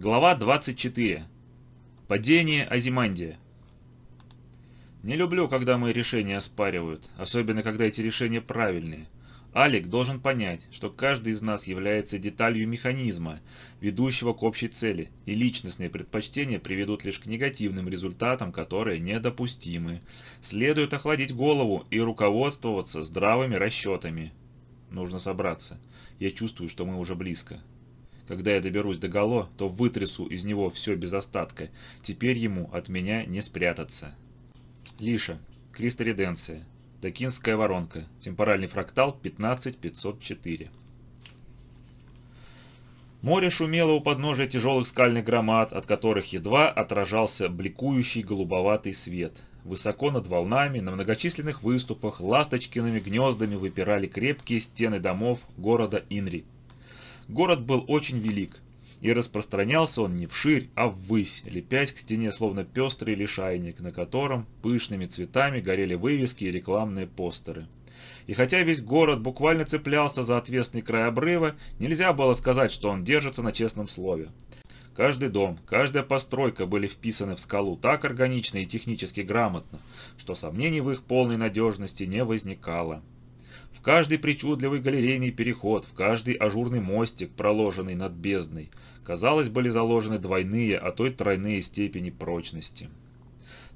Глава 24. Падение Азимандия. Не люблю, когда мои решения оспаривают, особенно когда эти решения правильные. Алик должен понять, что каждый из нас является деталью механизма, ведущего к общей цели, и личностные предпочтения приведут лишь к негативным результатам, которые недопустимы. Следует охладить голову и руководствоваться здравыми расчетами. Нужно собраться. Я чувствую, что мы уже близко. Когда я доберусь до Гало, то вытрясу из него все без остатка. Теперь ему от меня не спрятаться. Лиша. Кристориденция. Токинская воронка. Темпоральный фрактал 15504. Море шумело у подножия тяжелых скальных громад, от которых едва отражался бликующий голубоватый свет. Высоко над волнами, на многочисленных выступах, ласточкиными гнездами выпирали крепкие стены домов города Инри. Город был очень велик, и распространялся он не вширь, а ввысь, лепясь к стене словно пестрый лишайник, на котором пышными цветами горели вывески и рекламные постеры. И хотя весь город буквально цеплялся за отвесный край обрыва, нельзя было сказать, что он держится на честном слове. Каждый дом, каждая постройка были вписаны в скалу так органично и технически грамотно, что сомнений в их полной надежности не возникало. Каждый причудливый галерейный переход, в каждый ажурный мостик, проложенный над бездной, казалось, были заложены двойные, а то и тройные степени прочности.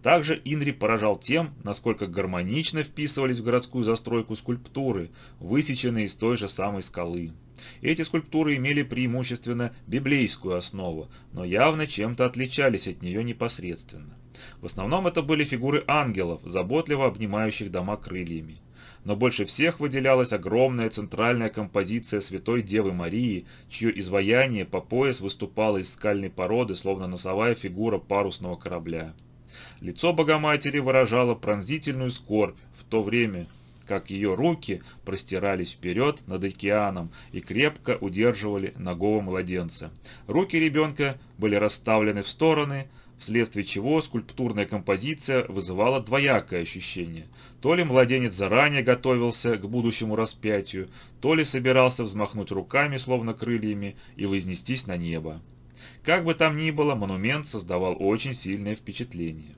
Также Инри поражал тем, насколько гармонично вписывались в городскую застройку скульптуры, высеченные из той же самой скалы. Эти скульптуры имели преимущественно библейскую основу, но явно чем-то отличались от нее непосредственно. В основном это были фигуры ангелов, заботливо обнимающих дома крыльями но больше всех выделялась огромная центральная композиция Святой Девы Марии, чье изваяние по пояс выступало из скальной породы, словно носовая фигура парусного корабля. Лицо Богоматери выражало пронзительную скорбь, в то время как ее руки простирались вперед над океаном и крепко удерживали ногого младенца. Руки ребенка были расставлены в стороны, вследствие чего скульптурная композиция вызывала двоякое ощущение. То ли младенец заранее готовился к будущему распятию, то ли собирался взмахнуть руками, словно крыльями, и вознестись на небо. Как бы там ни было, монумент создавал очень сильное впечатление.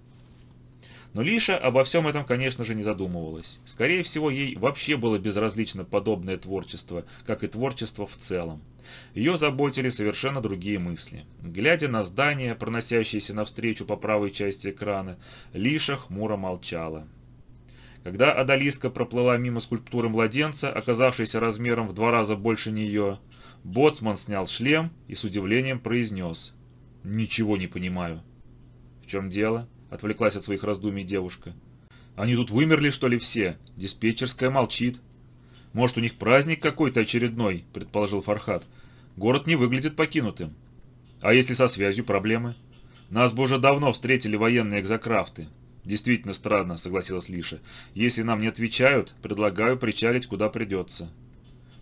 Но Лиша обо всем этом, конечно же, не задумывалась. Скорее всего, ей вообще было безразлично подобное творчество, как и творчество в целом. Ее заботили совершенно другие мысли. Глядя на здание, проносящееся навстречу по правой части экрана, Лиша хмуро молчала. Когда Адалиска проплыла мимо скульптуры младенца, оказавшейся размером в два раза больше нее, Боцман снял шлем и с удивлением произнес «Ничего не понимаю». «В чем дело?» – отвлеклась от своих раздумий девушка. «Они тут вымерли, что ли, все? Диспетчерская молчит». «Может, у них праздник какой-то очередной?» – предположил Фархат. «Город не выглядит покинутым». «А если со связью проблемы?» «Нас бы уже давно встретили военные экзокрафты. «Действительно странно», — согласилась Лиша. «Если нам не отвечают, предлагаю причалить куда придется».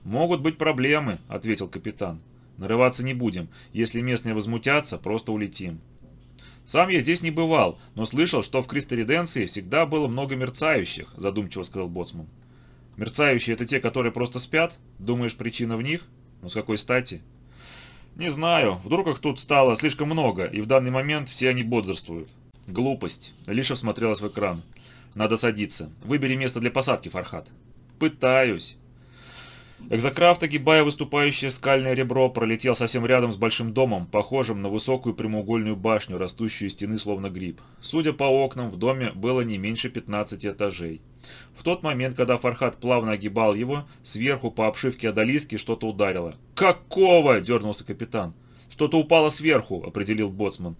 «Могут быть проблемы», — ответил капитан. «Нарываться не будем. Если местные возмутятся, просто улетим». «Сам я здесь не бывал, но слышал, что в Кристориденции всегда было много мерцающих», — задумчиво сказал Боцман. «Мерцающие — это те, которые просто спят? Думаешь, причина в них? Ну с какой стати?» «Не знаю. Вдруг их тут стало слишком много, и в данный момент все они бодрствуют. «Глупость». Лиша смотрелась в экран. «Надо садиться. Выбери место для посадки, Фархат». «Пытаюсь». Экзокрафт, огибая выступающее скальное ребро, пролетел совсем рядом с большим домом, похожим на высокую прямоугольную башню, растущую из стены словно гриб. Судя по окнам, в доме было не меньше 15 этажей. В тот момент, когда Фархат плавно огибал его, сверху по обшивке одолиски что-то ударило. «Какого?» – дернулся капитан. «Что-то упало сверху», – определил боцман.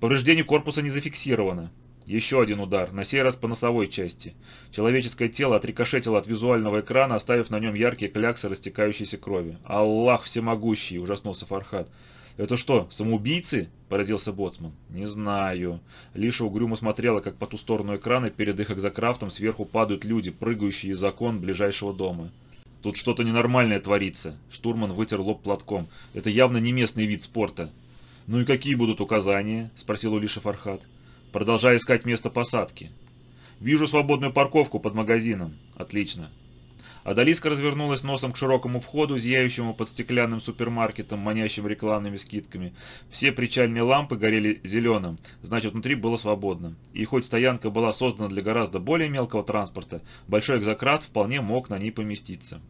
Повреждение корпуса не зафиксировано. Еще один удар, на сей раз по носовой части. Человеческое тело отрикошетило от визуального экрана, оставив на нем яркие кляксы растекающейся крови. «Аллах всемогущий!» – ужаснулся Фархад. «Это что, самоубийцы?» – поразился Боцман. «Не знаю». Лиша угрюмо смотрела, как по ту сторону экрана перед их экзокрафтом сверху падают люди, прыгающие из окон ближайшего дома. «Тут что-то ненормальное творится». Штурман вытер лоб платком. «Это явно не местный вид спорта». «Ну и какие будут указания?» – спросил Улиша Фархат. «Продолжай искать место посадки». «Вижу свободную парковку под магазином». «Отлично». Адалиска развернулась носом к широкому входу, зияющему под стеклянным супермаркетом, манящим рекламными скидками. Все причальные лампы горели зеленым, значит внутри было свободно. И хоть стоянка была создана для гораздо более мелкого транспорта, большой экзократ вполне мог на ней поместиться.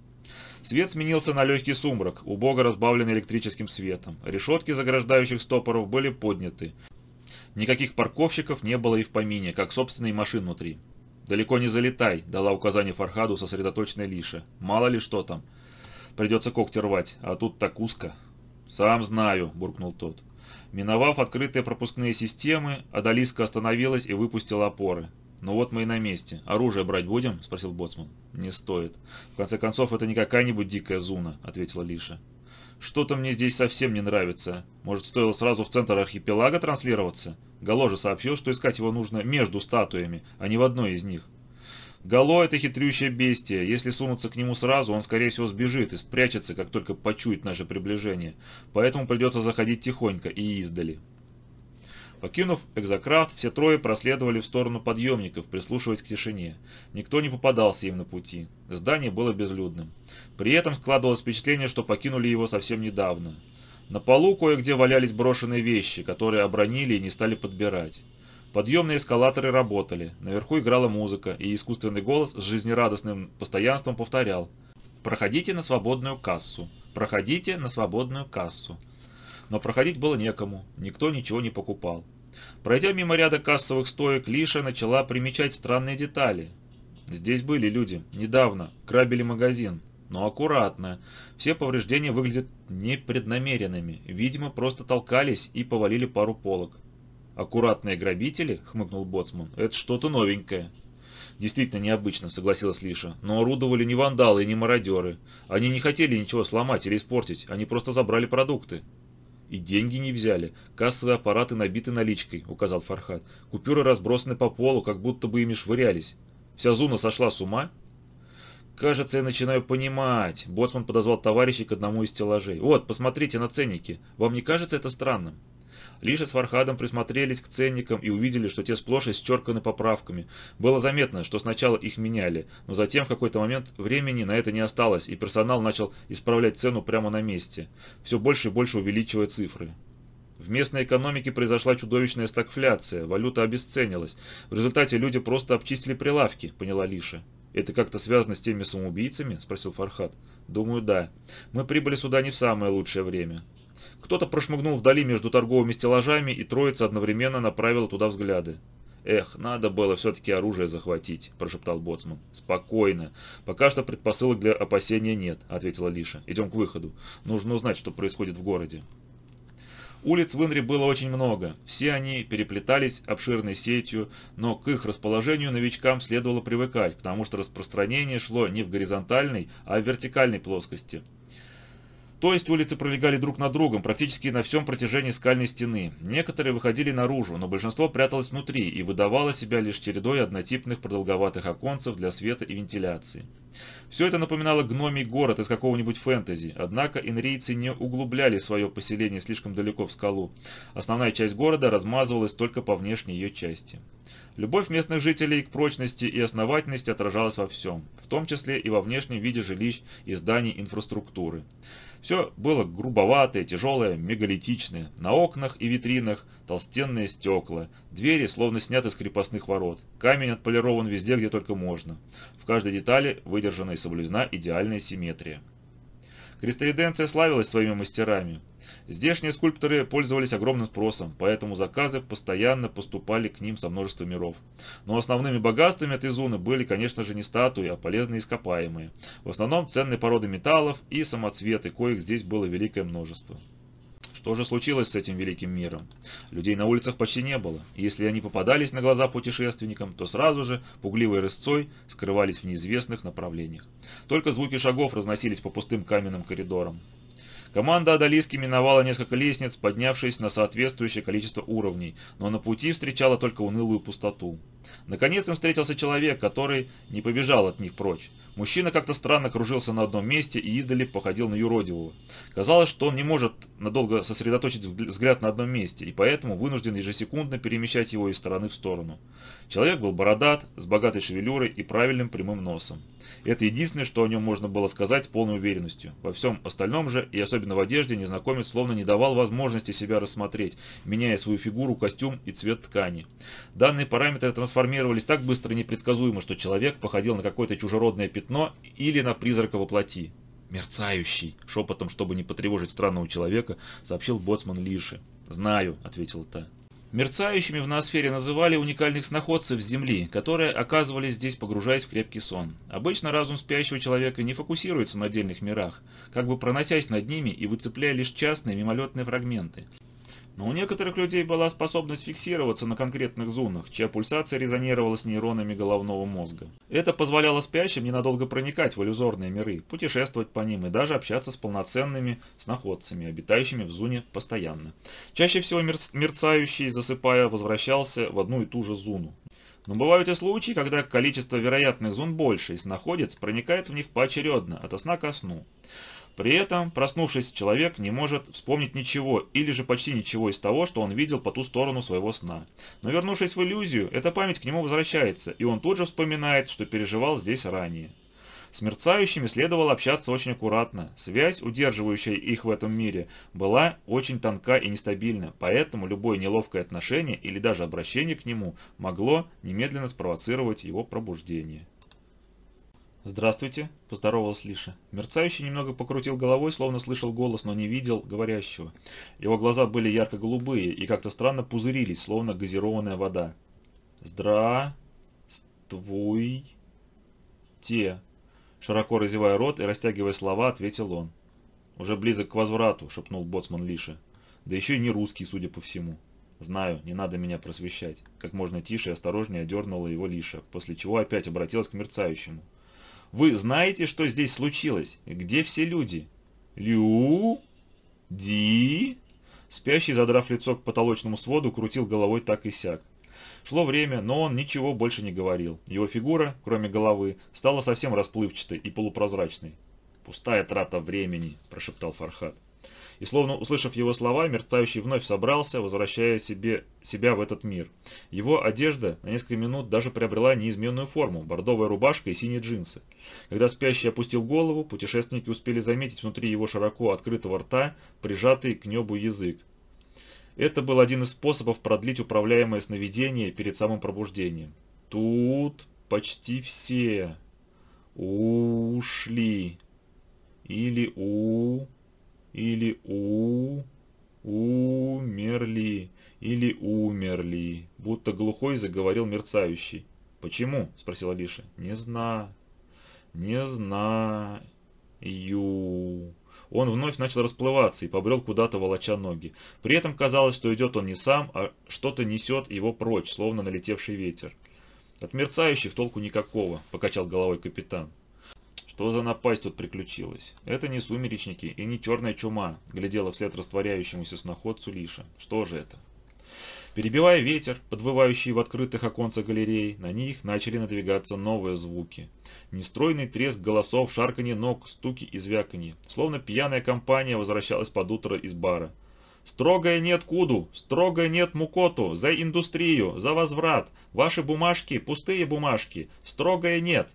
Свет сменился на легкий сумрак, убого разбавленный электрическим светом. Решетки заграждающих стопоров были подняты. Никаких парковщиков не было и в помине, как собственной машин внутри. «Далеко не залетай», — дала указание Фархаду сосредоточенная Лиша. «Мало ли что там. Придется когти рвать, а тут так узко». «Сам знаю», — буркнул тот. Миновав открытые пропускные системы, Адалиска остановилась и выпустила опоры. «Ну вот мы и на месте. Оружие брать будем?» – спросил Боцман. «Не стоит. В конце концов, это не какая-нибудь дикая зуна», – ответила Лиша. «Что-то мне здесь совсем не нравится. Может, стоило сразу в центр архипелага транслироваться? Гало же сообщил, что искать его нужно между статуями, а не в одной из них. Гало – это хитрющее бестие. Если сунуться к нему сразу, он, скорее всего, сбежит и спрячется, как только почует наше приближение. Поэтому придется заходить тихонько и издали. Покинув экзокрафт, все трое проследовали в сторону подъемников, прислушиваясь к тишине. Никто не попадался им на пути. Здание было безлюдным. При этом складывалось впечатление, что покинули его совсем недавно. На полу кое-где валялись брошенные вещи, которые обронили и не стали подбирать. Подъемные эскалаторы работали, наверху играла музыка, и искусственный голос с жизнерадостным постоянством повторял «Проходите на свободную кассу! Проходите на свободную кассу!» Но проходить было некому, никто ничего не покупал. Пройдя мимо ряда кассовых стоек, Лиша начала примечать странные детали. Здесь были люди, недавно, грабили магазин, но аккуратно. Все повреждения выглядят непреднамеренными. Видимо, просто толкались и повалили пару полок. «Аккуратные грабители?» — хмыкнул Боцман. «Это что-то новенькое». «Действительно необычно», — согласилась Лиша. «Но орудовали не вандалы и не мародеры. Они не хотели ничего сломать или испортить, они просто забрали продукты». «И деньги не взяли. Кассовые аппараты набиты наличкой», — указал Фархад. «Купюры разбросаны по полу, как будто бы ими швырялись. Вся Зуна сошла с ума?» «Кажется, я начинаю понимать». Боцман подозвал товарищей к одному из стеллажей. «Вот, посмотрите на ценники. Вам не кажется это странным?» Лиша с Фархадом присмотрелись к ценникам и увидели, что те сплошь исчерканы поправками. Было заметно, что сначала их меняли, но затем в какой-то момент времени на это не осталось, и персонал начал исправлять цену прямо на месте, все больше и больше увеличивая цифры. В местной экономике произошла чудовищная стагфляция, валюта обесценилась. В результате люди просто обчистили прилавки, поняла Лиша. «Это как-то связано с теми самоубийцами?» – спросил Фархад. «Думаю, да. Мы прибыли сюда не в самое лучшее время». Кто-то прошмыгнул вдали между торговыми стеллажами, и троица одновременно направила туда взгляды. «Эх, надо было все-таки оружие захватить», – прошептал Боцман. «Спокойно. Пока что предпосылок для опасения нет», – ответила Лиша. «Идем к выходу. Нужно узнать, что происходит в городе». Улиц в Инре было очень много, все они переплетались обширной сетью, но к их расположению новичкам следовало привыкать, потому что распространение шло не в горизонтальной, а в вертикальной плоскости. То есть улицы пролегали друг над другом практически на всем протяжении скальной стены. Некоторые выходили наружу, но большинство пряталось внутри и выдавало себя лишь чередой однотипных продолговатых оконцев для света и вентиляции. Все это напоминало гномий город из какого-нибудь фэнтези, однако инрийцы не углубляли свое поселение слишком далеко в скалу. Основная часть города размазывалась только по внешней ее части. Любовь местных жителей к прочности и основательности отражалась во всем, в том числе и во внешнем виде жилищ и зданий инфраструктуры. Все было грубоватое, тяжелое, мегалитичное. На окнах и витринах толстенные стекла. Двери словно сняты с крепостных ворот. Камень отполирован везде, где только можно. В каждой детали выдержана и соблюдена идеальная симметрия. Кристаллиденция славилась своими мастерами. Здешние скульпторы пользовались огромным спросом, поэтому заказы постоянно поступали к ним со множества миров. Но основными богатствами этой зоны были, конечно же, не статуи, а полезные ископаемые. В основном ценные породы металлов и самоцветы, коих здесь было великое множество. Что же случилось с этим великим миром? Людей на улицах почти не было. если они попадались на глаза путешественникам, то сразу же, пугливой рысцой, скрывались в неизвестных направлениях. Только звуки шагов разносились по пустым каменным коридорам. Команда Адалиски миновала несколько лестниц, поднявшись на соответствующее количество уровней, но на пути встречала только унылую пустоту. Наконец им встретился человек, который не побежал от них прочь. Мужчина как-то странно кружился на одном месте и издали походил на юродивого. Казалось, что он не может надолго сосредоточить взгляд на одном месте, и поэтому вынужден ежесекундно перемещать его из стороны в сторону. Человек был бородат, с богатой шевелюрой и правильным прямым носом. Это единственное, что о нем можно было сказать с полной уверенностью. Во всем остальном же, и особенно в одежде, незнакомец словно не давал возможности себя рассмотреть, меняя свою фигуру, костюм и цвет ткани. Данные параметры трансформировались так быстро и непредсказуемо, что человек походил на какое-то чужеродное пятно или на призрака во. «Мерцающий!» — шепотом, чтобы не потревожить странного человека, сообщил боцман Лиши. «Знаю», — ответил та. Мерцающими в ноосфере называли уникальных сноходцев Земли, которые оказывались здесь, погружаясь в крепкий сон. Обычно разум спящего человека не фокусируется на отдельных мирах, как бы проносясь над ними и выцепляя лишь частные мимолетные фрагменты. Но у некоторых людей была способность фиксироваться на конкретных зонах, чья пульсация резонировала с нейронами головного мозга. Это позволяло спящим ненадолго проникать в иллюзорные миры, путешествовать по ним и даже общаться с полноценными сноходцами, обитающими в зоне постоянно. Чаще всего мерцающий, засыпая, возвращался в одну и ту же зону. Но бывают и случаи, когда количество вероятных зон больше, и сноходец проникает в них поочередно, от сна ко сну. При этом, проснувшись, человек не может вспомнить ничего или же почти ничего из того, что он видел по ту сторону своего сна. Но вернувшись в иллюзию, эта память к нему возвращается, и он тут же вспоминает, что переживал здесь ранее. С мерцающими следовало общаться очень аккуратно. Связь, удерживающая их в этом мире, была очень тонка и нестабильна, поэтому любое неловкое отношение или даже обращение к нему могло немедленно спровоцировать его пробуждение. «Здравствуйте», – поздоровалась Лиша. Мерцающий немного покрутил головой, словно слышал голос, но не видел говорящего. Его глаза были ярко-голубые и как-то странно пузырились, словно газированная вода. «Здравствуйте», – широко разевая рот и растягивая слова, ответил он. «Уже близок к возврату», – шепнул боцман Лиша. «Да еще и не русский, судя по всему». «Знаю, не надо меня просвещать». Как можно тише и осторожнее дернула его Лиша, после чего опять обратилась к мерцающему. Вы знаете, что здесь случилось? Где все люди? Лю? Ди? Спящий, задрав лицо к потолочному своду, крутил головой так и сяк. Шло время, но он ничего больше не говорил. Его фигура, кроме головы, стала совсем расплывчатой и полупрозрачной. «Пустая трата времени», – прошептал Фархат и, словно услышав его слова, мерцающий вновь собрался, возвращая себе, себя в этот мир. Его одежда на несколько минут даже приобрела неизменную форму – бордовая рубашка и синие джинсы. Когда спящий опустил голову, путешественники успели заметить внутри его широко открытого рта прижатый к небу язык. Это был один из способов продлить управляемое сновидение перед самым пробуждением. Тут почти все ушли. Или у или у... умерли, или умерли, будто глухой заговорил мерцающий. «Почему?» – спросила Лиша. «Не знаю, не знаю». Он вновь начал расплываться и побрел куда-то, волоча ноги. При этом казалось, что идет он не сам, а что-то несет его прочь, словно налетевший ветер. «От мерцающих толку никакого», – покачал головой капитан. Что за напасть тут приключилась? Это не сумеречники и не черная чума, глядела вслед растворяющемуся сноходцу Лиша. Что же это? Перебивая ветер, подвывающий в открытых оконцах галерей, на них начали надвигаться новые звуки. Нестройный треск голосов, шарканье ног, стуки и звяканье. Словно пьяная компания возвращалась под утро из бара. «Строгое нет Куду! Строгое нет Мукоту! За индустрию! За возврат! Ваши бумажки – пустые бумажки! Строгое нет!»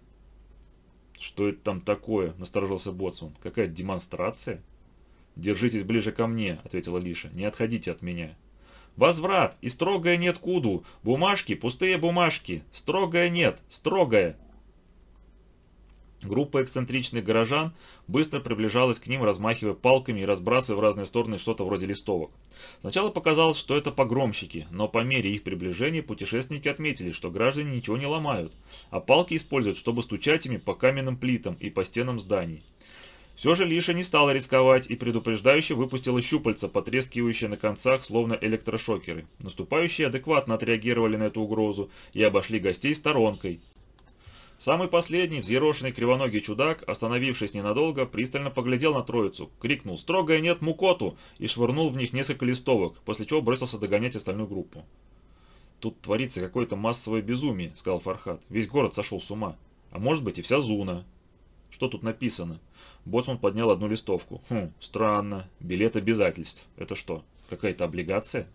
«Что это там такое?» – насторожился Боцман. «Какая демонстрация?» «Держитесь ближе ко мне», – ответила Лиша. «Не отходите от меня». «Возврат! И строгое нет куду! Бумажки, пустые бумажки! Строгое нет! Строгое!» Группа эксцентричных горожан быстро приближалась к ним, размахивая палками и разбрасывая в разные стороны что-то вроде листовок. Сначала показалось, что это погромщики, но по мере их приближения путешественники отметили, что граждане ничего не ломают, а палки используют, чтобы стучать ими по каменным плитам и по стенам зданий. Все же Лиша не стала рисковать и предупреждающе выпустила щупальца, потрескивающие на концах, словно электрошокеры. Наступающие адекватно отреагировали на эту угрозу и обошли гостей сторонкой, Самый последний, взъерошенный кривоногий чудак, остановившись ненадолго, пристально поглядел на троицу, крикнул «Строгое нет мукоту!» и швырнул в них несколько листовок, после чего бросился догонять остальную группу. «Тут творится какое-то массовое безумие», — сказал Фархат. «Весь город сошел с ума. А может быть и вся Зуна». «Что тут написано?» Боцман поднял одну листовку. «Хм, странно. Билет обязательств. Это что, какая-то облигация?»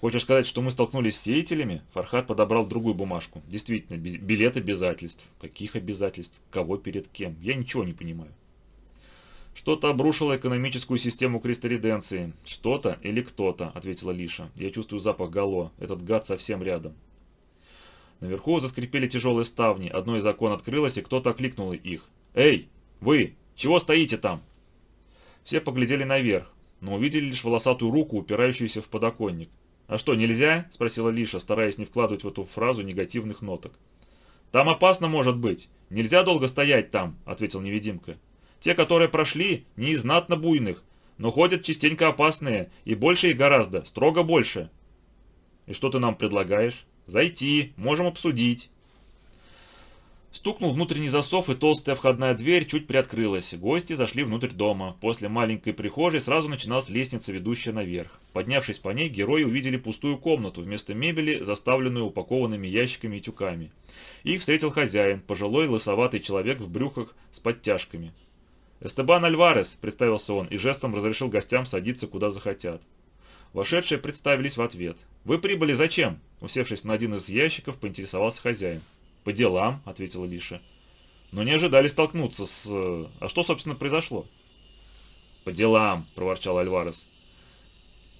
Хочешь сказать, что мы столкнулись с сеятелями? Фархат подобрал другую бумажку. Действительно, билет обязательств. Каких обязательств? Кого перед кем? Я ничего не понимаю. Что-то обрушило экономическую систему кристориденции. Что-то или кто-то, ответила Лиша. Я чувствую запах гало. Этот гад совсем рядом. Наверху заскрипели тяжелые ставни. Одно из окон открылось, и кто-то окликнул их. «Эй, вы! Чего стоите там?» Все поглядели наверх, но увидели лишь волосатую руку, упирающуюся в подоконник. «А что, нельзя?» – спросила Лиша, стараясь не вкладывать в эту фразу негативных ноток. «Там опасно может быть. Нельзя долго стоять там», – ответил невидимка. «Те, которые прошли, не из знатно буйных, но ходят частенько опасные, и больше их гораздо, строго больше». «И что ты нам предлагаешь?» «Зайти, можем обсудить». Стукнул внутренний засов, и толстая входная дверь чуть приоткрылась. Гости зашли внутрь дома. После маленькой прихожей сразу начиналась лестница, ведущая наверх. Поднявшись по ней, герои увидели пустую комнату, вместо мебели, заставленную упакованными ящиками и тюками. Их встретил хозяин, пожилой лысоватый человек в брюках с подтяжками. «Эстебан Альварес», — представился он, и жестом разрешил гостям садиться куда захотят. Вошедшие представились в ответ. «Вы прибыли зачем?» Усевшись на один из ящиков, поинтересовался хозяин. «По делам», — ответила Лиша. «Но не ожидали столкнуться с... А что, собственно, произошло?» «По делам», — проворчал Альварес.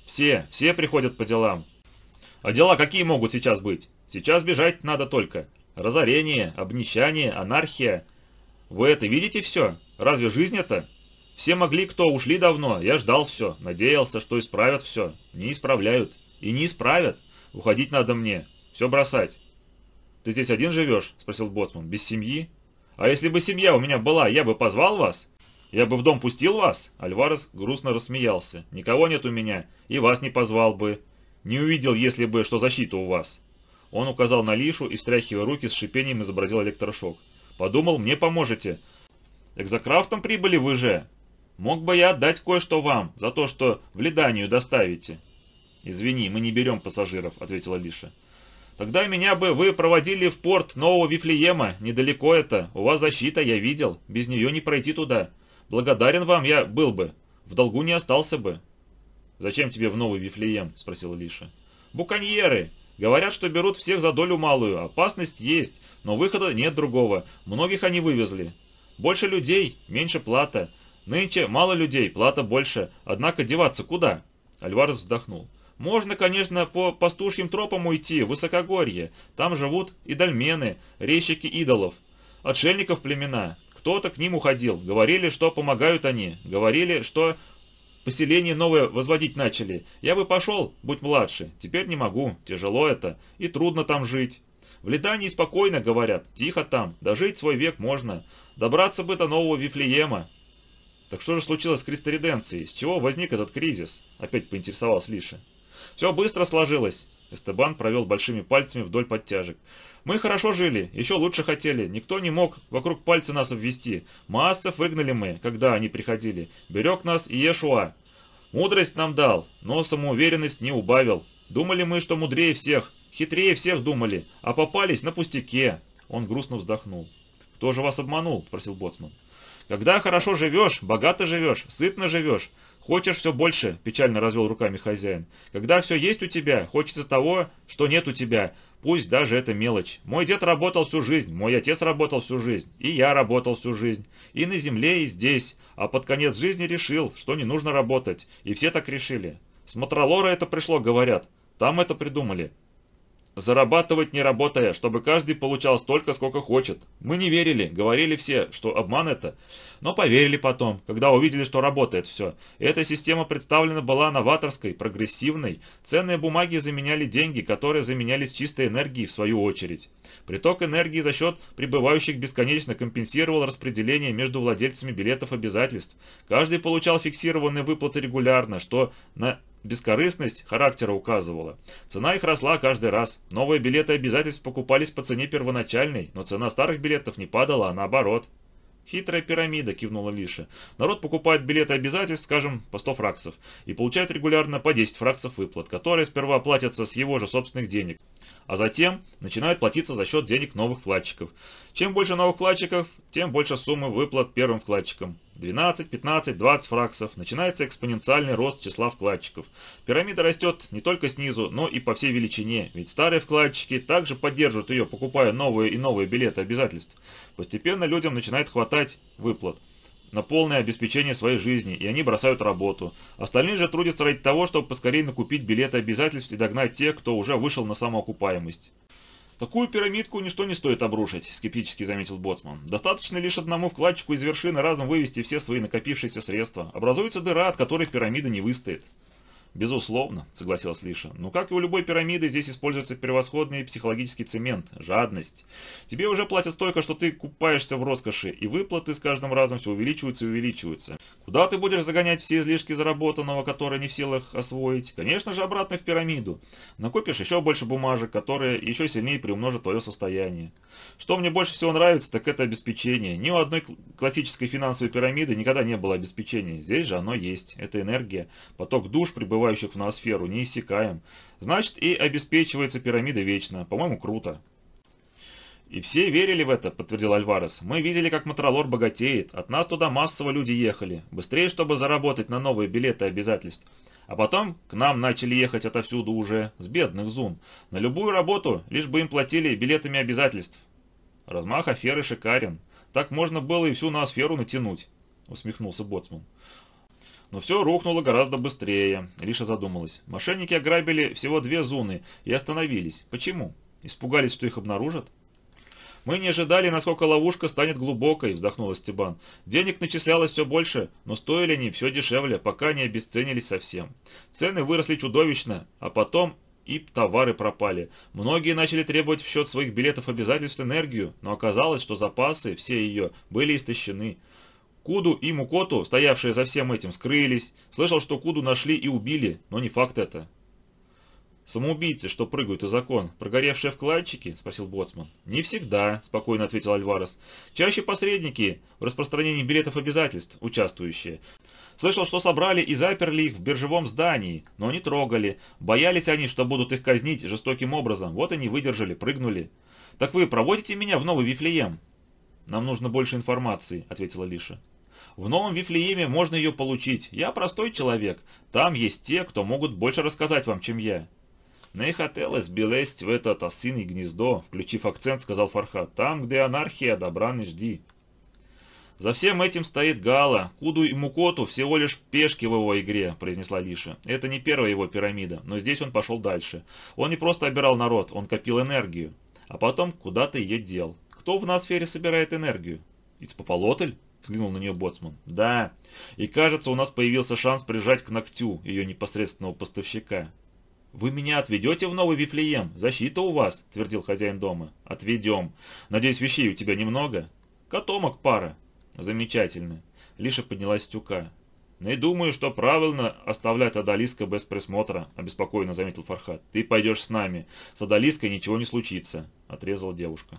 «Все, все приходят по делам. А дела какие могут сейчас быть? Сейчас бежать надо только. Разорение, обнищание, анархия. Вы это видите все? Разве жизнь это? Все могли, кто ушли давно. Я ждал все, надеялся, что исправят все. Не исправляют. И не исправят. Уходить надо мне. Все бросать. «Ты здесь один живешь?» – спросил Боцман. «Без семьи?» «А если бы семья у меня была, я бы позвал вас? Я бы в дом пустил вас?» Альварес грустно рассмеялся. «Никого нет у меня, и вас не позвал бы. Не увидел, если бы, что защита у вас». Он указал на Лишу и, встряхивая руки, с шипением изобразил электрошок. «Подумал, мне поможете. Экзокрафтом прибыли вы же. Мог бы я отдать кое-что вам за то, что в Лиданию доставите». «Извини, мы не берем пассажиров», — ответила Лиша. Тогда меня бы вы проводили в порт Нового Вифлеема, недалеко это, у вас защита, я видел, без нее не пройти туда. Благодарен вам я был бы, в долгу не остался бы». «Зачем тебе в Новый Вифлеем?» – спросила Лиша. «Буконьеры! Говорят, что берут всех за долю малую, опасность есть, но выхода нет другого, многих они вывезли. Больше людей, меньше плата. Нынче мало людей, плата больше, однако деваться куда?» Альварес вздохнул. Можно, конечно, по пастушьим тропам уйти, в высокогорье. Там живут и дольмены, резчики идолов. Отшельников племена. Кто-то к ним уходил. Говорили, что помогают они. Говорили, что поселение новое возводить начали. Я бы пошел, будь младше. Теперь не могу. Тяжело это. И трудно там жить. В Лидании спокойно, говорят. Тихо там. Дожить свой век можно. Добраться бы до нового Вифлеема. Так что же случилось с Кристориденцией? С чего возник этот кризис? Опять поинтересовалась Лиша. Все быстро сложилось. Эстебан провел большими пальцами вдоль подтяжек. «Мы хорошо жили, еще лучше хотели. Никто не мог вокруг пальца нас обвести. Массов выгнали мы, когда они приходили. Берег нас Иешуа. Мудрость нам дал, но самоуверенность не убавил. Думали мы, что мудрее всех, хитрее всех думали, а попались на пустяке». Он грустно вздохнул. «Кто же вас обманул?» – спросил Боцман. «Когда хорошо живешь, богато живешь, сытно живешь, «Хочешь все больше?» – печально развел руками хозяин. «Когда все есть у тебя, хочется того, что нет у тебя. Пусть даже это мелочь. Мой дед работал всю жизнь, мой отец работал всю жизнь, и я работал всю жизнь. И на земле, и здесь. А под конец жизни решил, что не нужно работать. И все так решили. С Мотролора это пришло, говорят. Там это придумали. Зарабатывать не работая, чтобы каждый получал столько, сколько хочет. Мы не верили, говорили все, что обман это. Но поверили потом, когда увидели, что работает все. Эта система представлена была новаторской, прогрессивной. Ценные бумаги заменяли деньги, которые заменялись чистой энергией в свою очередь. Приток энергии за счет прибывающих бесконечно компенсировал распределение между владельцами билетов обязательств. Каждый получал фиксированные выплаты регулярно, что на Бескорыстность характера указывала. Цена их росла каждый раз. Новые билеты обязательств покупались по цене первоначальной, но цена старых билетов не падала, а наоборот. «Хитрая пирамида», — кивнула Лиша. «Народ покупает билеты обязательств, скажем, по 100 фраксов, и получает регулярно по 10 фраксов выплат, которые сперва платятся с его же собственных денег. а затем начинают платиться за счет денег новых вкладчиков. Чем больше новых вкладчиков, тем больше суммы выплат первым вкладчикам. 12, 15, 20 фраксов. Начинается экспоненциальный рост числа вкладчиков. Пирамида растет не только снизу, но и по всей величине, ведь старые вкладчики также поддерживают ее, покупая новые и новые билеты обязательств. Постепенно людям начинает хватать выплат на полное обеспечение своей жизни, и они бросают работу. Остальные же трудятся ради того, чтобы поскорее накупить билеты обязательств и догнать тех, кто уже вышел на самоокупаемость. «Такую пирамидку ничто не стоит обрушить», – скептически заметил Боцман. «Достаточно лишь одному вкладчику из вершины разом вывести все свои накопившиеся средства. Образуется дыра, от которой пирамида не выстоит». «Безусловно», — согласилась Лиша. «Но как и у любой пирамиды, здесь используется превосходный психологический цемент – жадность. Тебе уже платят столько, что ты купаешься в роскоши, и выплаты с каждым разом все увеличиваются и увеличиваются. Куда ты будешь загонять все излишки заработанного, которые не в силах освоить? Конечно же, обратно в пирамиду. Накопишь еще больше бумажек, которые еще сильнее приумножат твое состояние. Что мне больше всего нравится, так это обеспечение. Ни у одной классической финансовой пирамиды никогда не было обеспечения. Здесь же оно есть. Это энергия. Поток душ, прибывающих в ноосферу, не иссякаем. Значит, и обеспечивается пирамида вечно. По-моему, круто. «И все верили в это», — подтвердил Альварес. «Мы видели, как Матролор богатеет. От нас туда массово люди ехали. Быстрее, чтобы заработать на новые билеты обязательств. А потом к нам начали ехать отовсюду уже, с бедных зун. На любую работу, лишь бы им платили билетами обязательств. Размах аферы шикарен. Так можно было и всю ноосферу натянуть, усмехнулся Боцман. Но все рухнуло гораздо быстрее. Лиша задумалась. Мошенники ограбили всего две зоны и остановились. Почему? Испугались, что их обнаружат? «Мы не ожидали, насколько ловушка станет глубокой», – вздохнула Стебан. «Денег начислялось все больше, но стоили они все дешевле, пока не обесценились совсем. Цены выросли чудовищно, а потом и товары пропали. Многие начали требовать в счет своих билетов обязательств энергию, но оказалось, что запасы, все ее, были истощены. Куду и Мукоту, стоявшие за всем этим, скрылись. Слышал, что Куду нашли и убили, но не факт это. «Самоубийцы, что прыгают из окон, прогоревшие вкладчики?» – спросил Боцман. «Не всегда», – спокойно ответил Альварес. «Чаще посредники в распространении билетов обязательств, участвующие. Слышал, что собрали и заперли их в биржевом здании, но не трогали. Боялись они, что будут их казнить жестоким образом. Вот они выдержали, прыгнули. Так вы проводите меня в Новый Вифлеем?» «Нам нужно больше информации», — ответила Лиша. «В Новом Вифлееме можно ее получить. Я простой человек. Там есть те, кто могут больше рассказать вам, чем я». «Не хотелось бы лезть в это осиное гнездо», — включив акцент, сказал Фархат. «Там, где анархия, добра не жди». «За всем этим стоит Гала. Куду и Мукоту всего лишь пешки в его игре», – произнесла Лиша. «Это не первая его пирамида, но здесь он пошел дальше. Он не просто обирал народ, он копил энергию. А потом куда-то ее дел. Кто в ноосфере собирает энергию?» «Ицпополотль?» – взглянул на нее Боцман. «Да. И кажется, у нас появился шанс прижать к ногтю ее непосредственного поставщика». «Вы меня отведете в новый Вифлеем? Защита у вас», – твердил хозяин дома. «Отведем. Надеюсь, вещей у тебя немного?» «Котомок пара. Замечательно. Лиша поднялась с тюка. «Не думаю, что правильно оставлять Адалиска без присмотра», – обеспокоенно заметил Фархат. «Ты пойдешь с нами. С Адалиской ничего не случится», – отрезала девушка.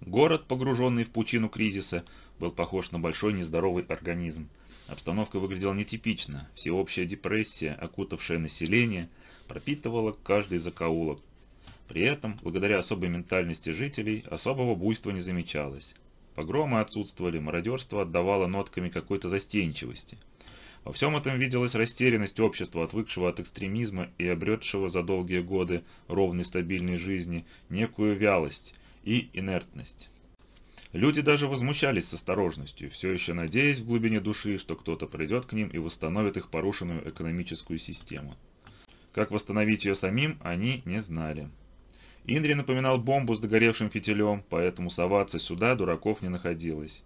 Город, погруженный в пучину кризиса, был похож на большой нездоровый организм. Обстановка выглядела нетипично. Всеобщая депрессия, окутавшая население, пропитывала каждый закоулок. При этом, благодаря особой ментальности жителей, особого буйства не замечалось. Погромы отсутствовали, мародерство отдавало нотками какой-то застенчивости. Во всем этом виделась растерянность общества, отвыкшего от экстремизма и обретшего за долгие годы ровной стабильной жизни некую вялость и инертность. Люди даже возмущались с осторожностью, все еще надеясь в глубине души, что кто-то придет к ним и восстановит их порушенную экономическую систему. Как восстановить ее самим, они не знали. Индри напоминал бомбу с догоревшим фитилем, поэтому соваться сюда дураков не находилось.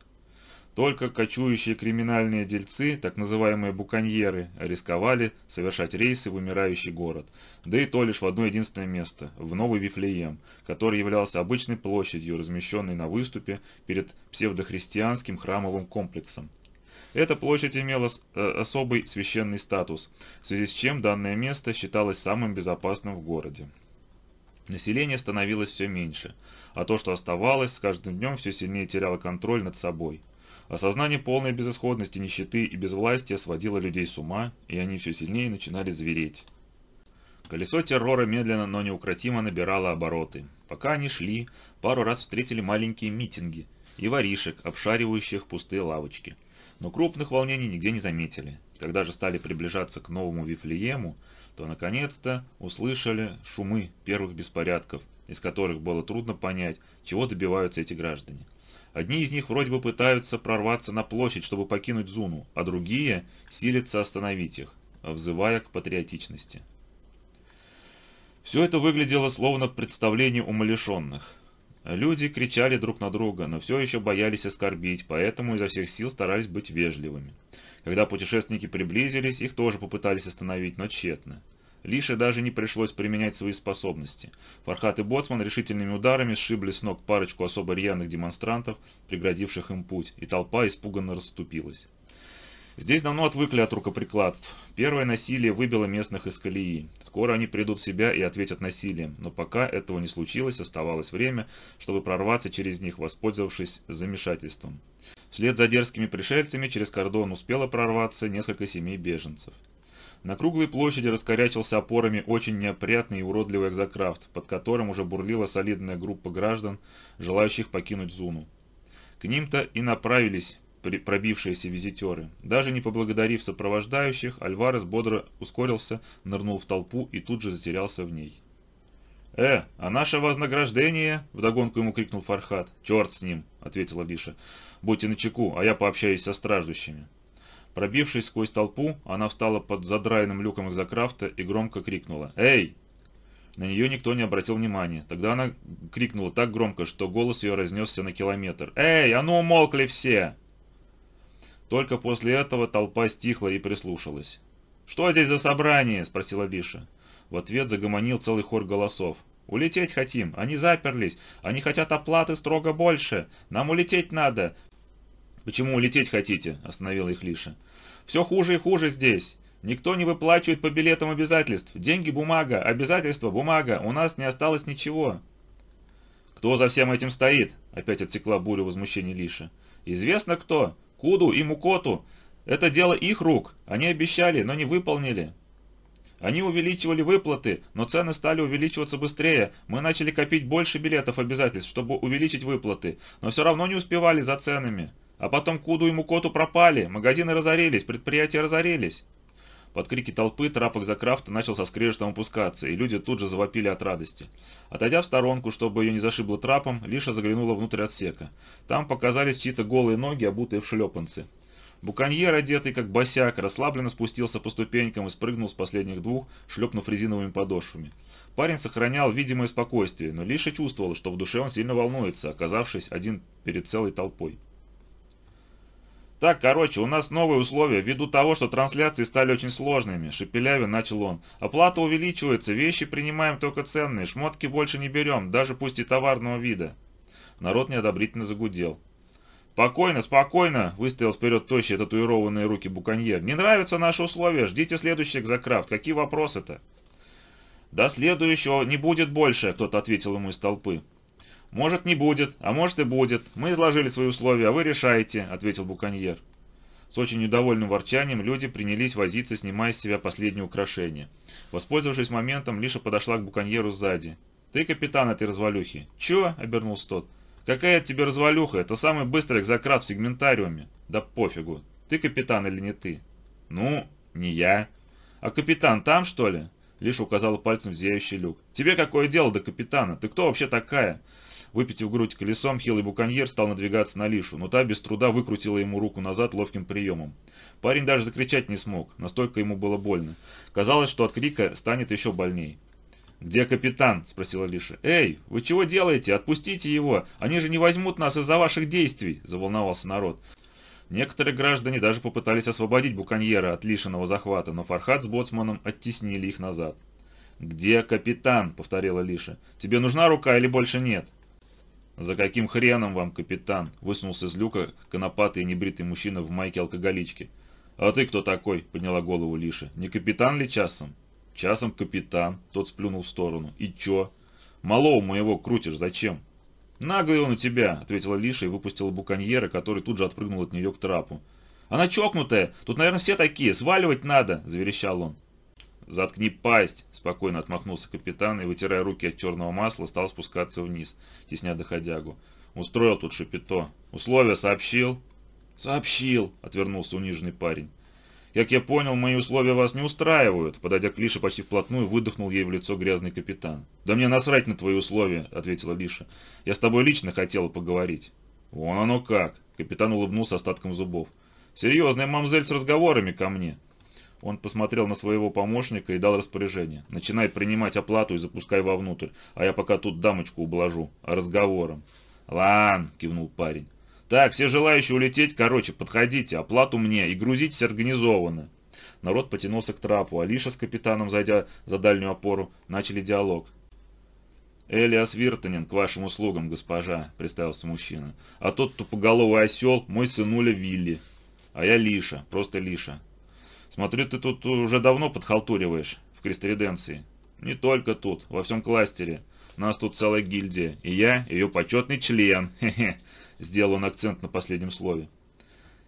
Только кочующие криминальные дельцы, так называемые буконьеры, рисковали совершать рейсы в умирающий город, да и то лишь в одно единственное место, в Новый Вифлеем, который являлся обычной площадью, размещенной на выступе перед псевдохристианским храмовым комплексом. Эта площадь имела э, особый священный статус, в связи с чем данное место считалось самым безопасным в городе. Население становилось все меньше, а то, что оставалось, с каждым днем все сильнее теряло контроль над собой. Осознание полной безысходности, нищеты и безвластия сводило людей с ума, и они все сильнее начинали звереть. Колесо террора медленно, но неукротимо набирало обороты. Пока они шли, пару раз встретили маленькие митинги и воришек, обшаривающих пустые лавочки. Но крупных волнений нигде не заметили. Когда же стали приближаться к новому Вифлеему, то наконец-то услышали шумы первых беспорядков, из которых было трудно понять, чего добиваются эти граждане. Одни из них вроде бы пытаются прорваться на площадь, чтобы покинуть Зуну, а другие силятся остановить их, взывая к патриотичности. Все это выглядело словно представление умалишенных. Люди кричали друг на друга, но все еще боялись оскорбить, поэтому изо всех сил старались быть вежливыми. Когда путешественники приблизились, их тоже попытались остановить, но тщетно. Лише даже не пришлось применять свои способности. Фархат и Боцман решительными ударами сшибли с ног парочку особо рьяных демонстрантов, преградивших им путь, и толпа испуганно расступилась. Здесь давно отвыкли от рукоприкладств. Первое насилие выбило местных из колеи. Скоро они придут в себя и ответят насилием, но пока этого не случилось, оставалось время, чтобы прорваться через них, воспользовавшись замешательством. Вслед за дерзкими пришельцами через кордон успело прорваться несколько семей беженцев. На круглой площади раскорячился опорами очень неопрятный и уродливый экзокрафт, под которым уже бурлила солидная группа граждан, желающих покинуть Зуну. К ним-то и направились пробившиеся визитеры. Даже не поблагодарив сопровождающих, Альварес бодро ускорился, нырнул в толпу и тут же затерялся в ней. «Э, а наше вознаграждение?» – вдогонку ему крикнул Фархат. «Черт с ним!» – ответила Лиша. «Будьте начеку, а я пообщаюсь со страждущими». Пробившись сквозь толпу, она встала под задраенным люком экзокрафта и громко крикнула «Эй!». На нее никто не обратил внимания. Тогда она крикнула так громко, что голос ее разнесся на километр. «Эй, а ну умолкли все!» Только после этого толпа стихла и прислушалась. «Что здесь за собрание?» – спросила Лиша. В ответ загомонил целый хор голосов. «Улететь хотим. Они заперлись. Они хотят оплаты строго больше. Нам улететь надо. «Почему улететь хотите?» – остановила их Лиша. «Все хуже и хуже здесь. Никто не выплачивает по билетам обязательств. Деньги – бумага, обязательства – бумага. У нас не осталось ничего». «Кто за всем этим стоит?» – опять отсекла бурю возмущения Лиша. «Известно кто. Куду и Мукоту. Это дело их рук. Они обещали, но не выполнили». Они увеличивали выплаты, но цены стали увеличиваться быстрее. Мы начали копить больше билетов обязательств, чтобы увеличить выплаты, но все равно не успевали за ценами. А потом Куду и Мукоту пропали, магазины разорились, предприятия разорились. Под крики толпы трапок за крафта начал со скрежетом опускаться, и люди тут же завопили от радости. Отойдя в сторонку, чтобы ее не зашибло трапом, Лиша заглянула внутрь отсека. Там показались чьи-то голые ноги, обутые в шлепанцы. Буконьер, одетый как босяк, расслабленно спустился по ступенькам и спрыгнул с последних двух, шлепнув резиновыми подошвами. Парень сохранял видимое спокойствие, но Лиша чувствовал, что в душе он сильно волнуется, оказавшись один перед целой толпой. «Так, короче, у нас новые условия, ввиду того, что трансляции стали очень сложными», – шепелявин начал он. «Оплата увеличивается, вещи принимаем только ценные, шмотки больше не берем, даже пусть и товарного вида». Народ неодобрительно загудел. «Спокойно, спокойно!» – выставил вперед тощие татуированные руки буконьер. «Не нравятся наши условия, ждите следующий экзокрафт. Какие вопросы-то?» «До следующего не будет больше», – кто-то ответил ему из толпы. «Может, не будет, а может и будет. Мы изложили свои условия, а вы решаете», — ответил Буконьер. С очень недовольным ворчанием люди принялись возиться, снимая с себя последние украшения. Воспользовавшись моментом, Лиша подошла к Буконьеру сзади. «Ты капитан этой развалюхи». «Чё?» — обернулся тот. «Какая это тебе развалюха? Это самый быстрый экзократ в сегментариуме». «Да пофигу. Ты капитан или не ты?» «Ну, не я». «А капитан там, что ли?» Лиша указала пальцем в зияющий люк. «Тебе какое дело до капитана? Ты кто вообще такая?» Выпитив грудь колесом, хилый буконьер стал надвигаться на Лишу, но та без труда выкрутила ему руку назад ловким приемом. Парень даже закричать не смог, настолько ему было больно. Казалось, что от крика станет еще больней. «Где капитан?» – спросила Лиша. «Эй, вы чего делаете? Отпустите его! Они же не возьмут нас из-за ваших действий!» – заволновался народ. Некоторые граждане даже попытались освободить буконьера от лишенного захвата, но Фархат с боцманом оттеснили их назад. «Где капитан?» – повторила Лиша. «Тебе нужна рука или больше нет?» «За каким хреном вам, капитан?» – высунулся из люка конопатый и небритый мужчина в майке алкоголички. «А ты кто такой?» – подняла голову Лиша. «Не капитан ли часом?» «Часом капитан», – тот сплюнул в сторону. «И чё?» «Малого моего крутишь, зачем?» «Наглый он у тебя», – ответила Лиша и выпустила буконьера, который тут же отпрыгнул от нее к трапу. «Она чокнутая! Тут, наверное, все такие! Сваливать надо!» – заверещал он. Заткни пасть!» – спокойно отмахнулся капитан и, вытирая руки от черного масла, стал спускаться вниз, тесня доходягу. «Устроил тут шапито. Условия сообщил?» «Сообщил», – отвернулся униженный парень. «Как я понял, мои условия вас не устраивают», – подойдя к Лише почти вплотную, выдохнул ей в лицо грязный капитан. «Да мне насрать на твои условия», – ответила Лиша. «Я с тобой лично хотела поговорить». «Вон оно как», – капитан улыбнулся остатком зубов. «Серьезная мамзель с разговорами ко мне». Он посмотрел на своего помощника и дал распоряжение. «Начинай принимать оплату и запускай вовнутрь, а я пока тут дамочку ублажу. Разговором». «Лан», – кивнул парень. «Так, все желающие улететь, короче, подходите, оплату мне и грузитесь организованно». Народ потянулся к трапу, а Лиша с капитаном, зайдя за дальнюю опору, начали диалог. «Элиас Виртанин, к вашим услугам, госпожа», – представился мужчина. «А тот тупоголовый осел – мой сынуля Вилли. А я Лиша, просто Лиша. Смотрю, ты тут уже давно подхалтуриваешь в кресториденции. Не только тут, во всем кластере. Нас тут целая гильдия, и я ее почетный член. Хе-хе. Сделал он акцент на последнем слове.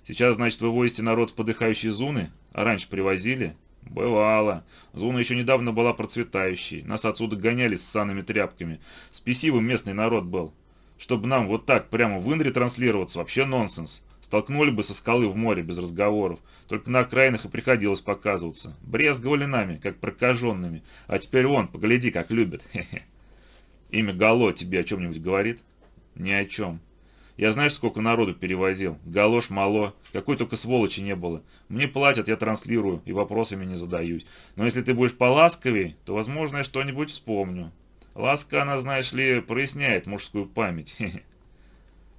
Сейчас, значит, вы возите народ с подыхающей Зуны? А раньше привозили? Бывало. Зуна еще недавно была процветающей. Нас отсюда гоняли с санными тряпками. Спесивый местный народ был. Чтобы нам вот так прямо в Инре транслироваться, вообще нонсенс. Столкнули бы со скалы в море без разговоров. Только на окраинах и приходилось показываться. Брезговали нами, как прокаженными. А теперь вон, погляди, как любят. Хе -хе. Имя Гало тебе о чем-нибудь говорит? Ни о чем. Я знаешь, сколько народу перевозил? Галош, мало. Какой только сволочи не было. Мне платят, я транслирую и вопросами не задаюсь. Но если ты будешь поласковей, то, возможно, я что-нибудь вспомню. Ласка, она, знаешь ли, проясняет мужскую память. Хе -хе.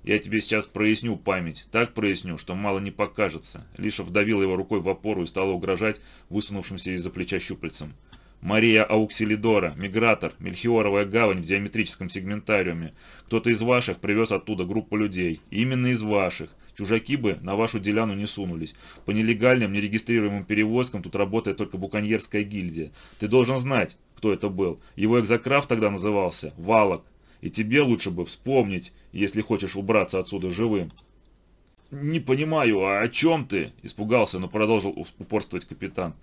Я тебе сейчас проясню память, так проясню, что мало не покажется. Лиша вдавил его рукой в опору и стала угрожать высунувшимся из-за плеча щупальцем. Мария Ауксилидора, Мигратор, Мельхиоровая гавань в диаметрическом сегментариуме. Кто-то из ваших привез оттуда группу людей. Именно из ваших. Чужаки бы на вашу деляну не сунулись. По нелегальным, нерегистрируемым перевозкам тут работает только буконьерская гильдия. Ты должен знать, кто это был. Его экзокрафт тогда назывался Валок. И тебе лучше бы вспомнить, если хочешь убраться отсюда живым. «Не понимаю, а о чем ты?» – испугался, но продолжил упорствовать капитан.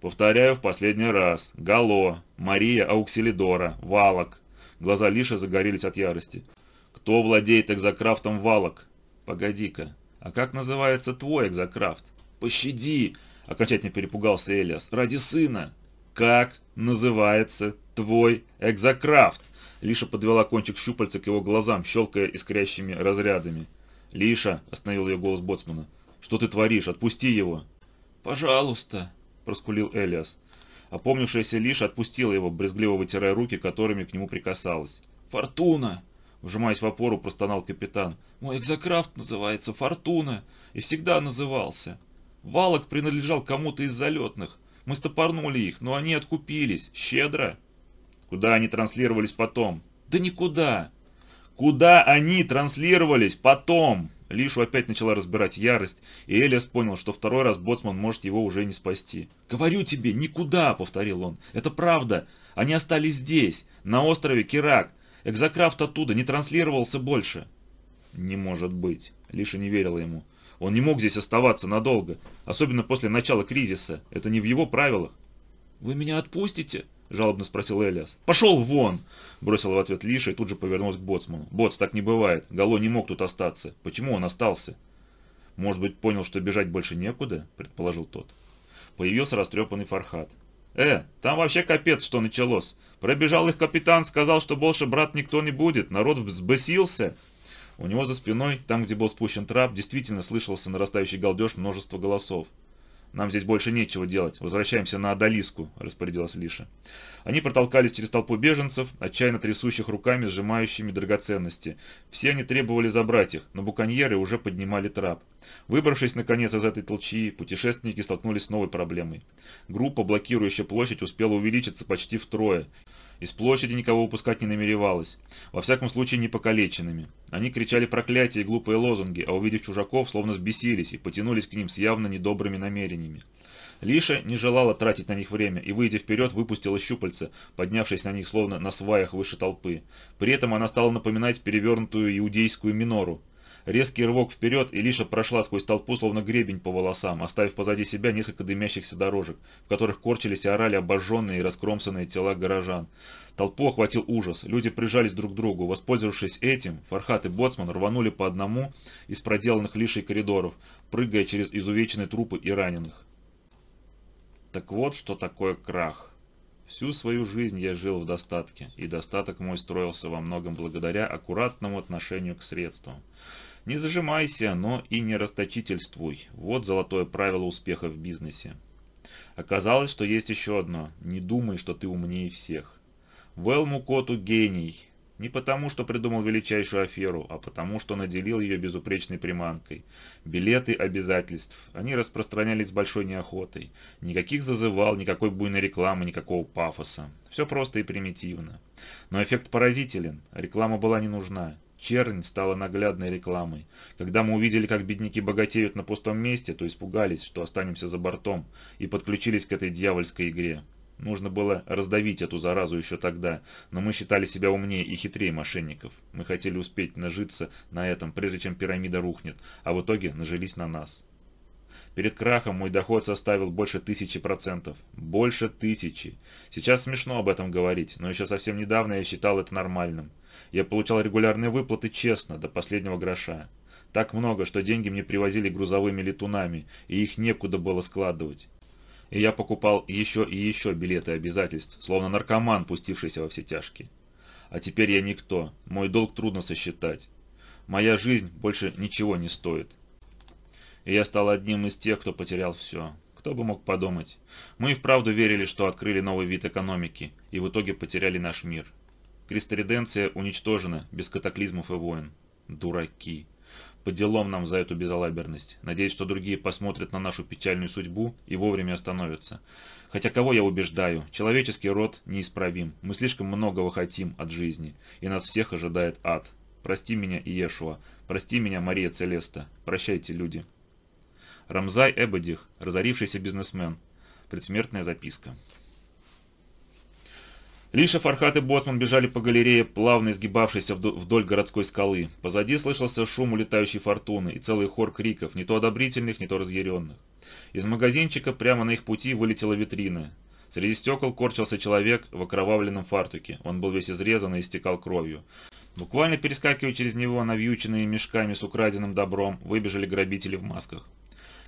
«Повторяю в последний раз. Гало, Мария Ауксилидора, Валок». Глаза Лиши загорелись от ярости. «Кто владеет экзокрафтом Валок?» «Погоди-ка, а как называется твой экзокрафт?» «Пощади!» – окончательно перепугался Элиас. «Ради сына!» «Как называется твой экзокрафт?» Лиша подвела кончик щупальца к его глазам, щелкая искрящими разрядами. «Лиша!» – остановил ее голос боцмана. «Что ты творишь? Отпусти его!» «Пожалуйста!» – проскулил Элиас. Опомнившаяся Лиша отпустила его, брезгливо вытирая руки, которыми к нему прикасалась. «Фортуна!» – вжимаясь в опору, простонал капитан. «Мой экзокрафт называется Фортуна и всегда назывался. Валок принадлежал кому-то из залетных. Мы стопорнули их, но они откупились. Щедро!» Куда они транслировались потом? Да никуда. Куда они транслировались потом? Лишу опять начала разбирать ярость, и Элиас понял, что второй раз Боцман может его уже не спасти. «Говорю тебе, никуда!» — повторил он. «Это правда. Они остались здесь, на острове Кирак. Экзокрафт оттуда не транслировался больше». «Не может быть». Лиша не верила ему. Он не мог здесь оставаться надолго, особенно после начала кризиса. Это не в его правилах. «Вы меня отпустите?» — жалобно спросил Элиас. «Пошел вон!» — бросил в ответ Лиша и тут же повернулся к Боцману. «Боц, так не бывает. Гало не мог тут остаться. Почему он остался?» «Может быть, понял, что бежать больше некуда?» — предположил тот. Появился растрепанный Фархат. «Э, там вообще капец, что началось. Пробежал их капитан, сказал, что больше брат никто не будет. Народ взбесился». У него за спиной, там, где был спущен трап, действительно слышался нарастающий галдеж множества голосов. «Нам здесь больше нечего делать. Возвращаемся на Адалиску», – распорядилась Лиша. Они протолкались через толпу беженцев, отчаянно трясущих руками, сжимающими драгоценности. Все они требовали забрать их, но буконьеры уже поднимали трап. Выбравшись, наконец, из этой толчии, путешественники столкнулись с новой проблемой. Группа, блокирующая площадь, успела увеличиться почти втрое, из площади никого упускать не намеревалась, во всяком случае не покалеченными. Они кричали проклятия и глупые лозунги, а увидев чужаков, словно сбесились и потянулись к ним с явно недобрыми намерениями. Лиша не желала тратить на них время и, выйдя вперед, выпустила щупальца, поднявшись на них словно на сваях выше толпы. При этом она стала напоминать перевернутую иудейскую минору. Резкий рывок вперед, и Лиша прошла сквозь толпу, словно гребень по волосам, оставив позади себя несколько дымящихся дорожек, в которых корчились и орали обожженные и раскромсанные тела горожан. Толпу охватил ужас, люди прижались друг к другу. Воспользовавшись этим, Фархат и Боцман рванули по одному из проделанных Лишей коридоров, прыгая через изувеченные трупы и раненых. Так вот, что такое крах. Всю свою жизнь я жил в достатке, и достаток мой строился во многом благодаря аккуратному отношению к средствам. Не зажимайся, но и не расточительствуй. Вот золотое правило успеха в бизнесе. Оказалось, что есть еще одно. Не думай, что ты умнее всех. Вэл Мукоту гений. Не потому, что придумал величайшую аферу, а потому, что наделил ее безупречной приманкой. Билеты обязательств. Они распространялись с большой неохотой. Никаких зазывал, никакой буйной рекламы, никакого пафоса. Все просто и примитивно. Но эффект поразителен. Реклама была не нужна. Чернь стала наглядной рекламой. Когда мы увидели, как бедняки богатеют на пустом месте, то испугались, что останемся за бортом, и подключились к этой дьявольской игре. Нужно было раздавить эту заразу еще тогда, но мы считали себя умнее и хитрее мошенников. Мы хотели успеть нажиться на этом, прежде чем пирамида рухнет, а в итоге нажились на нас. Перед крахом мой доход составил больше тысячи процентов. Больше тысячи. Сейчас смешно об этом говорить, но еще совсем недавно я считал это нормальным. Я получал регулярные выплаты честно, до последнего гроша. Так много, что деньги мне привозили грузовыми летунами, и их некуда было складывать. И я покупал еще и еще билеты обязательств, словно наркоман, пустившийся во все тяжкие. А теперь я никто, мой долг трудно сосчитать. Моя жизнь больше ничего не стоит. И я стал одним из тех, кто потерял все. Кто бы мог подумать. Мы и вправду верили, что открыли новый вид экономики, и в итоге потеряли наш мир. Кристориденция уничтожена, без катаклизмов и войн. Дураки. По делам нам за эту безалаберность. Надеюсь, что другие посмотрят на нашу печальную судьбу и вовремя остановятся. Хотя кого я убеждаю, человеческий род неисправим. Мы слишком многого хотим от жизни, и нас всех ожидает ад. Прости меня, Иешуа. Прости меня, Мария Целеста. Прощайте, люди. Рамзай Эбадих, разорившийся бизнесмен. Предсмертная записка. Лиша, Фархат и Боцман бежали по галерее, плавно изгибавшейся вдоль городской скалы. Позади слышался шум улетающей фортуны и целый хор криков, не то одобрительных, не то разъяренных. Из магазинчика прямо на их пути вылетела витрина. Среди стекол корчился человек в окровавленном фартуке. Он был весь изрезан и истекал кровью. Буквально перескакивая через него, навьюченные мешками с украденным добром, выбежали грабители в масках.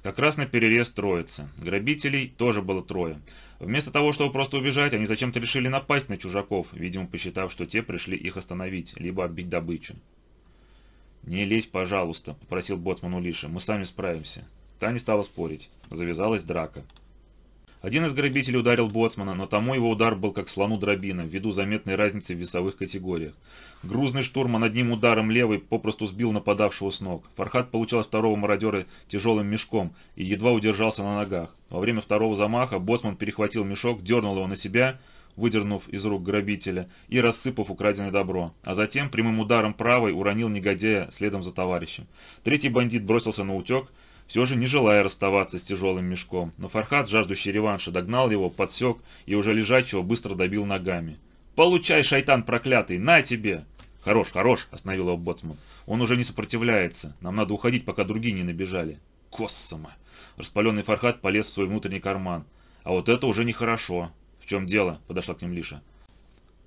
Как раз на перерез троицы. Грабителей тоже было трое. Вместо того, чтобы просто убежать, они зачем-то решили напасть на чужаков, видимо, посчитав, что те пришли их остановить, либо отбить добычу. «Не лезь, пожалуйста», — попросил боцман у Лиши, — «мы сами справимся». Та не стала спорить. Завязалась драка. Один из грабителей ударил боцмана, но тому его удар был как слону дробина, ввиду заметной разницы в весовых категориях. Грузный штурман одним ударом левой попросту сбил нападавшего с ног. Фархат получил от второго мародера тяжелым мешком и едва удержался на ногах. Во время второго замаха боцман перехватил мешок, дернул его на себя, выдернув из рук грабителя и рассыпав украденное добро, а затем прямым ударом правой уронил негодяя следом за товарищем. Третий бандит бросился на утек, все же не желая расставаться с тяжелым мешком, но Фархат, жаждущий реванша, догнал его, подсек и уже лежачего быстро добил ногами. «Получай, шайтан проклятый, на тебе!» «Хорош, хорош!» – остановил его боцман. «Он уже не сопротивляется. Нам надо уходить, пока другие не набежали». «Коссома!» Распаленный Фархат полез в свой внутренний карман. «А вот это уже нехорошо». «В чем дело?» – подошла к ним Лиша.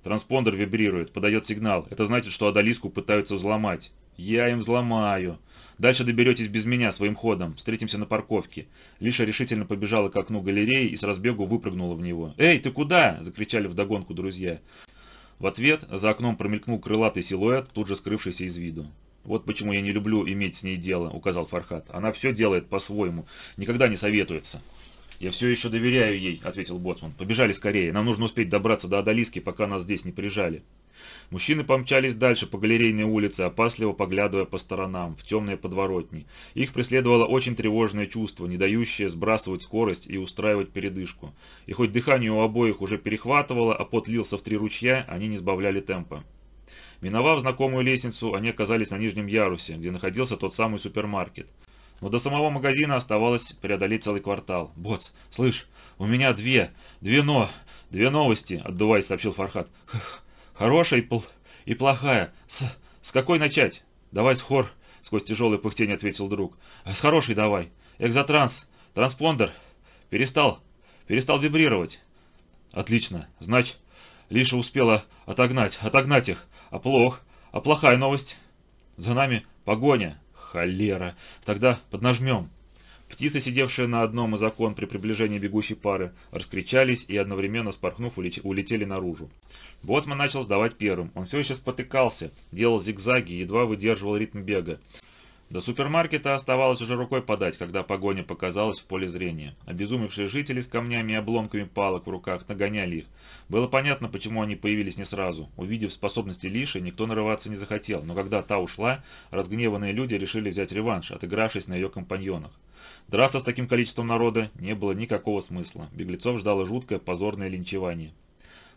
Транспондер вибрирует, подает сигнал. Это значит, что Адалиску пытаются взломать. «Я им взломаю!» Дальше доберетесь без меня своим ходом. Встретимся на парковке». Лиша решительно побежала к окну галереи и с разбегу выпрыгнула в него. «Эй, ты куда?» – закричали вдогонку друзья. В ответ за окном промелькнул крылатый силуэт, тут же скрывшийся из виду. «Вот почему я не люблю иметь с ней дело», – указал Фархат. «Она все делает по-своему, никогда не советуется». «Я все еще доверяю ей», – ответил Боцман. «Побежали скорее, нам нужно успеть добраться до Адалиски, пока нас здесь не прижали». Мужчины помчались дальше по галерейной улице, опасливо поглядывая по сторонам, в темные подворотни. Их преследовало очень тревожное чувство, не дающее сбрасывать скорость и устраивать передышку. И хоть дыхание у обоих уже перехватывало, а пот лился в три ручья, они не сбавляли темпа. Миновав знакомую лестницу, они оказались на нижнем ярусе, где находился тот самый супермаркет. Но до самого магазина оставалось преодолеть целый квартал. «Боц, слышь, у меня две, две но, две новости», — отдуваясь, сообщил Фархат. Хорошая и, пл и плохая. С, с какой начать? Давай с хор, сквозь тяжелое пыхтение ответил друг. «С хорошей давай. Экзотранс. Транспондер. Перестал. Перестал вибрировать». «Отлично. Значит, Лиша успела отогнать, отогнать их. А плох. А плохая новость. За нами погоня. Холера. Тогда поднажмем». Птицы, сидевшие на одном из окон при приближении бегущей пары, раскричались и, одновременно спорхнув, улетели наружу. Боцман начал сдавать первым. Он все еще спотыкался, делал зигзаги и едва выдерживал ритм бега. До супермаркета оставалось уже рукой подать, когда погоня показалась в поле зрения. Обезумевшие жители с камнями и обломками палок в руках нагоняли их. Было понятно, почему они появились не сразу. Увидев способности Лиши, никто нарываться не захотел, но когда та ушла, разгневанные люди решили взять реванш, отыгравшись на ее компаньонах. Драться с таким количеством народа не было никакого смысла. Беглецов ждало жуткое позорное линчевание.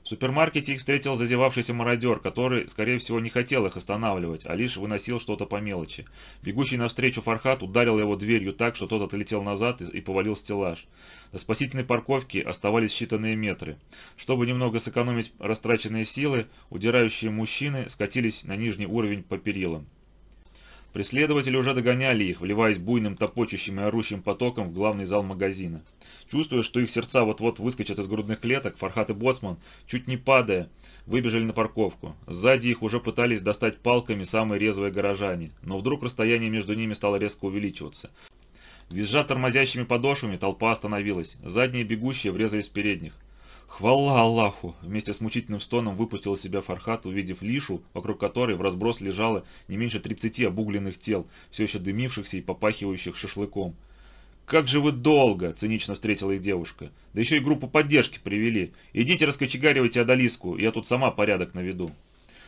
В супермаркете их встретил зазевавшийся мародер, который, скорее всего, не хотел их останавливать, а лишь выносил что-то по мелочи. Бегущий навстречу Фархат ударил его дверью так, что тот отлетел назад и повалил стеллаж. До спасительной парковки оставались считанные метры. Чтобы немного сэкономить растраченные силы, удирающие мужчины скатились на нижний уровень по перилам. Преследователи уже догоняли их, вливаясь буйным топочущим и орущим потоком в главный зал магазина. Чувствуя, что их сердца вот-вот выскочат из грудных клеток, Фархат и Боцман, чуть не падая, выбежали на парковку. Сзади их уже пытались достать палками самые резвые горожане, но вдруг расстояние между ними стало резко увеличиваться. Визжа тормозящими подошвами, толпа остановилась. Задние бегущие врезались в передних. «Хвала Аллаху!» Вместе с мучительным стоном выпустил из себя Фархат, увидев Лишу, вокруг которой в разброс лежало не меньше 30 обугленных тел, все еще дымившихся и попахивающих шашлыком. «Как же вы долго!» – цинично встретила их девушка. «Да еще и группу поддержки привели. Идите раскочегаривайте Адалиску, я тут сама порядок наведу».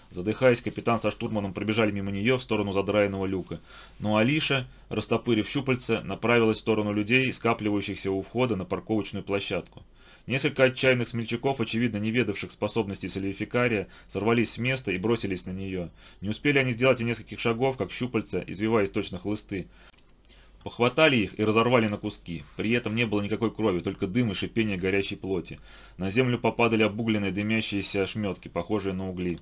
Задыхаясь, капитан со штурманом пробежали мимо нее в сторону задраенного люка. Но Алиша, растопырив щупальца, направилась в сторону людей, скапливающихся у входа на парковочную площадку. Несколько отчаянных смельчаков, очевидно не ведавших способностей солификария, сорвались с места и бросились на нее. Не успели они сделать и нескольких шагов, как щупальца, извиваясь точно хлысты. Похватали их и разорвали на куски. При этом не было никакой крови, только дым и шипение горящей плоти. На землю попадали обугленные дымящиеся ошметки, похожие на угли.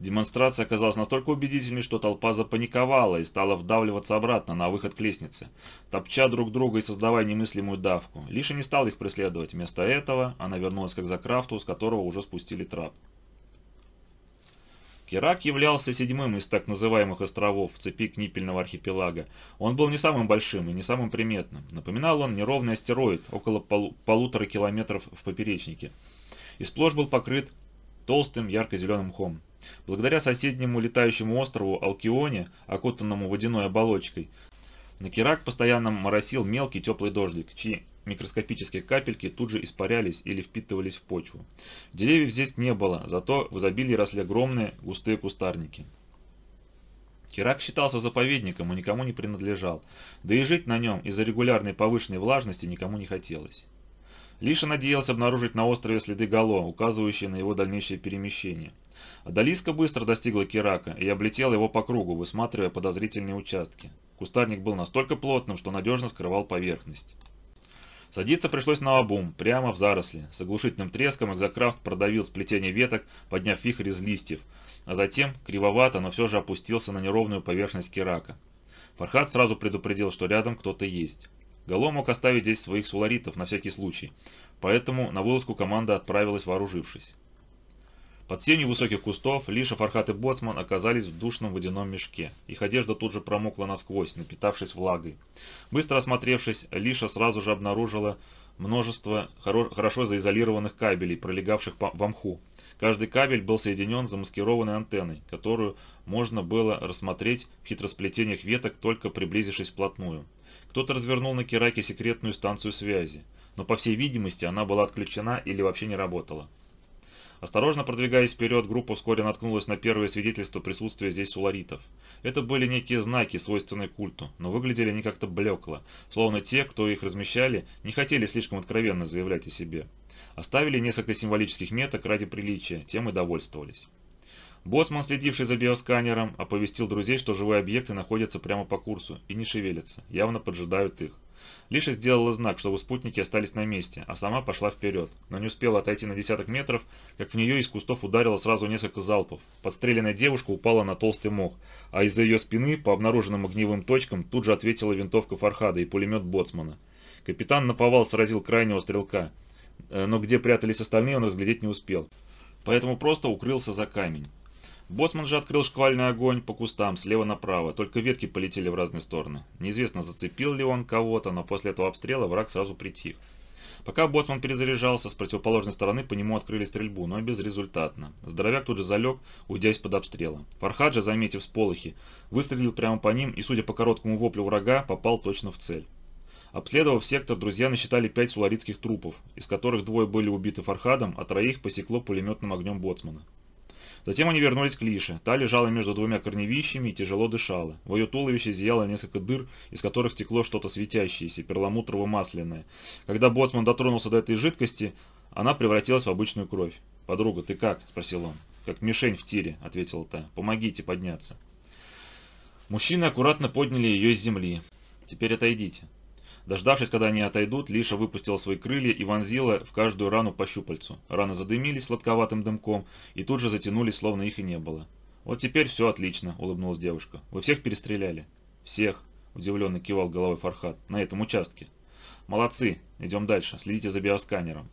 Демонстрация оказалась настолько убедительной, что толпа запаниковала и стала вдавливаться обратно на выход к лестнице, топча друг друга и создавая немыслимую давку. Лиша не стал их преследовать. Вместо этого она вернулась к Экзокрафту, с которого уже спустили трап. Керак являлся седьмым из так называемых островов в цепи Книпельного архипелага. Он был не самым большим и не самым приметным. Напоминал он неровный астероид, около полу полутора километров в поперечнике. И сплошь был покрыт толстым ярко-зеленым мхом. Благодаря соседнему летающему острову Алкионе, окутанному водяной оболочкой, на Керак постоянно моросил мелкий теплый дождик, чьи микроскопические капельки тут же испарялись или впитывались в почву. Деревьев здесь не было, зато в изобилии росли огромные густые кустарники. Керак считался заповедником и никому не принадлежал, да и жить на нем из-за регулярной повышенной влажности никому не хотелось. Лиша надеялся обнаружить на острове следы Гало, указывающие на его дальнейшее перемещение. Адалиска быстро достигла Кирака и облетела его по кругу, высматривая подозрительные участки. Кустарник был настолько плотным, что надежно скрывал поверхность. Садиться пришлось на обум, прямо в заросли. С оглушительным треском экзокрафт продавил сплетение веток, подняв вихрь из листьев, а затем, кривовато, но все же опустился на неровную поверхность Кирака. Фархат сразу предупредил, что рядом кто-то есть. Гало мог оставить здесь своих суларитов на всякий случай, поэтому на вылазку команда отправилась вооружившись. Под сенью высоких кустов Лиша, Фархат и Боцман оказались в душном водяном мешке. Их одежда тут же промокла насквозь, напитавшись влагой. Быстро осмотревшись, Лиша сразу же обнаружила множество хорошо заизолированных кабелей, пролегавших по мху. Каждый кабель был соединен замаскированной антенной, которую можно было рассмотреть в хитросплетениях веток, только приблизившись вплотную. Кто-то развернул на Кераке секретную станцию связи, но по всей видимости она была отключена или вообще не работала. Осторожно продвигаясь вперед, группа вскоре наткнулась на первое свидетельство присутствия здесь суларитов. Это были некие знаки, свойственные культу, но выглядели они как-то блекло, словно те, кто их размещали, не хотели слишком откровенно заявлять о себе. Оставили несколько символических меток ради приличия, тем и довольствовались. Боцман, следивший за биосканером, оповестил друзей, что живые объекты находятся прямо по курсу и не шевелятся, явно поджидают их. Лиша сделала знак, чтобы спутники остались на месте, а сама пошла вперед, но не успела отойти на десяток метров, как в нее из кустов ударило сразу несколько залпов. Подстреленная девушка упала на толстый мох, а из-за ее спины, по обнаруженным огневым точкам, тут же ответила винтовка Фархада и пулемет Боцмана. Капитан наповал сразил крайнего стрелка, э, но где прятались остальные он разглядеть не успел, поэтому просто укрылся за камень. Боцман же открыл шквальный огонь по кустам слева направо, только ветки полетели в разные стороны. Неизвестно, зацепил ли он кого-то, но после этого обстрела враг сразу притих. Пока Боцман перезаряжался, с противоположной стороны по нему открыли стрельбу, но безрезультатно. Здоровяк тут же залег, уйдя из-под обстрела. Фархаджа, заметив сполохи, выстрелил прямо по ним и, судя по короткому воплю врага, попал точно в цель. Обследовав сектор, друзья насчитали пять суларитских трупов, из которых двое были убиты Фархадом, а троих посекло пулеметным огнем Боцмана. Затем они вернулись к Лише. Та лежала между двумя корневищами и тяжело дышала. В ее туловище зияло несколько дыр, из которых текло что-то светящееся, перламутрово-масляное. Когда Боцман дотронулся до этой жидкости, она превратилась в обычную кровь. «Подруга, ты как?» – спросил он. «Как мишень в тире», – ответила та. «Помогите подняться». Мужчины аккуратно подняли ее из земли. «Теперь отойдите». Дождавшись, когда они отойдут, Лиша выпустила свои крылья и вонзила в каждую рану по щупальцу. Раны задымились сладковатым дымком и тут же затянулись, словно их и не было. «Вот теперь все отлично», — улыбнулась девушка. «Вы всех перестреляли?» «Всех», — удивленно кивал головой Фархат. «На этом участке». «Молодцы. Идем дальше. Следите за биосканером».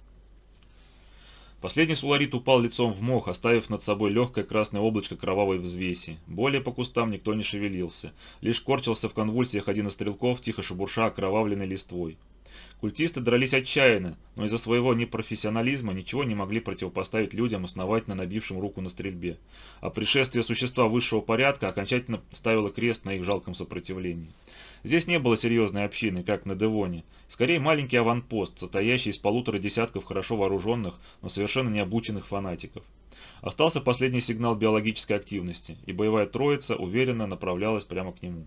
Последний суларит упал лицом в мох, оставив над собой легкое красное облачко кровавой взвеси. Более по кустам никто не шевелился. Лишь корчился в конвульсиях один из стрелков, тихо шебурша окровавленной листвой. Культисты дрались отчаянно, но из-за своего непрофессионализма ничего не могли противопоставить людям, основательно набившим руку на стрельбе. А пришествие существа высшего порядка окончательно ставило крест на их жалком сопротивлении. Здесь не было серьезной общины, как на Девоне. Скорее маленький аванпост, состоящий из полутора десятков хорошо вооруженных, но совершенно необученных фанатиков. Остался последний сигнал биологической активности, и боевая троица уверенно направлялась прямо к нему.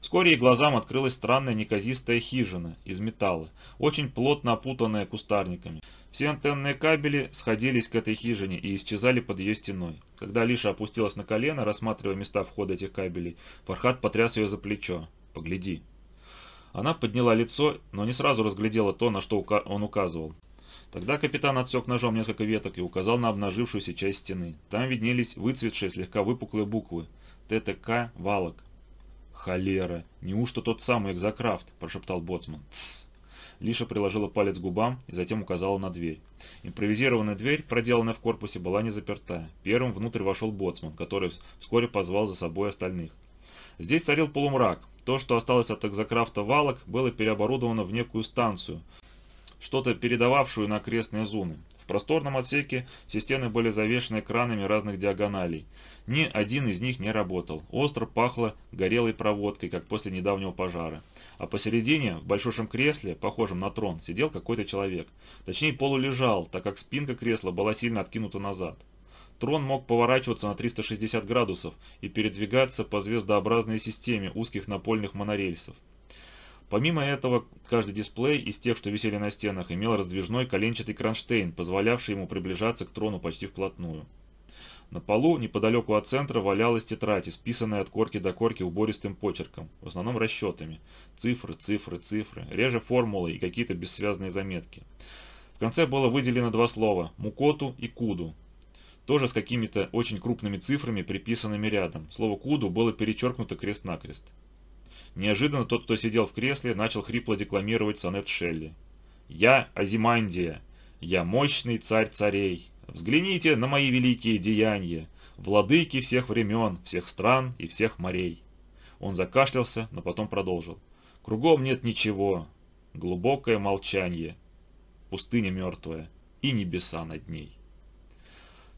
Вскоре их глазам открылась странная неказистая хижина из металла, очень плотно опутанная кустарниками. Все антенные кабели сходились к этой хижине и исчезали под ее стеной. Когда Алиша опустилась на колено, рассматривая места входа этих кабелей, Фархат потряс ее за плечо. Погляди». Она подняла лицо, но не сразу разглядела то, на что он указывал. Тогда капитан отсек ножом несколько веток и указал на обнажившуюся часть стены. Там виднелись выцветшие, слегка выпуклые буквы. ТТК «Валок». «Холера! Неужто тот самый экзокрафт?» – прошептал Боцман. «Тссс!» Лиша приложила палец к губам и затем указала на дверь. Импровизированная дверь, проделанная в корпусе, была не заперта. Первым внутрь вошел Боцман, который вскоре позвал за собой остальных. Здесь царил полумрак, то, что осталось от экзокрафта валок, было переоборудовано в некую станцию, что-то передававшую на окрестные зоны. В просторном отсеке все стены были завешены экранами разных диагоналей. Ни один из них не работал. Остро пахло горелой проводкой, как после недавнего пожара. А посередине, в большущем кресле, похожем на трон, сидел какой-то человек. Точнее, полулежал, так как спинка кресла была сильно откинута назад. Трон мог поворачиваться на 360 градусов и передвигаться по звездообразной системе узких напольных монорельсов. Помимо этого, каждый дисплей из тех, что висели на стенах, имел раздвижной коленчатый кронштейн, позволявший ему приближаться к трону почти вплотную. На полу, неподалеку от центра, валялась тетрадь, исписанная от корки до корки убористым почерком, в основном расчетами. Цифры, цифры, цифры, реже формулы и какие-то бессвязные заметки. В конце было выделено два слова – «мукоту» и «куду», тоже с какими-то очень крупными цифрами, приписанными рядом. Слово «куду» было перечеркнуто крест-накрест. Неожиданно тот, кто сидел в кресле, начал хрипло декламировать сонет Шелли. «Я Азимандия, я мощный царь царей. Взгляните на мои великие деяния, владыки всех времен, всех стран и всех морей». Он закашлялся, но потом продолжил. «Кругом нет ничего, глубокое молчание, пустыня мертвая и небеса над ней».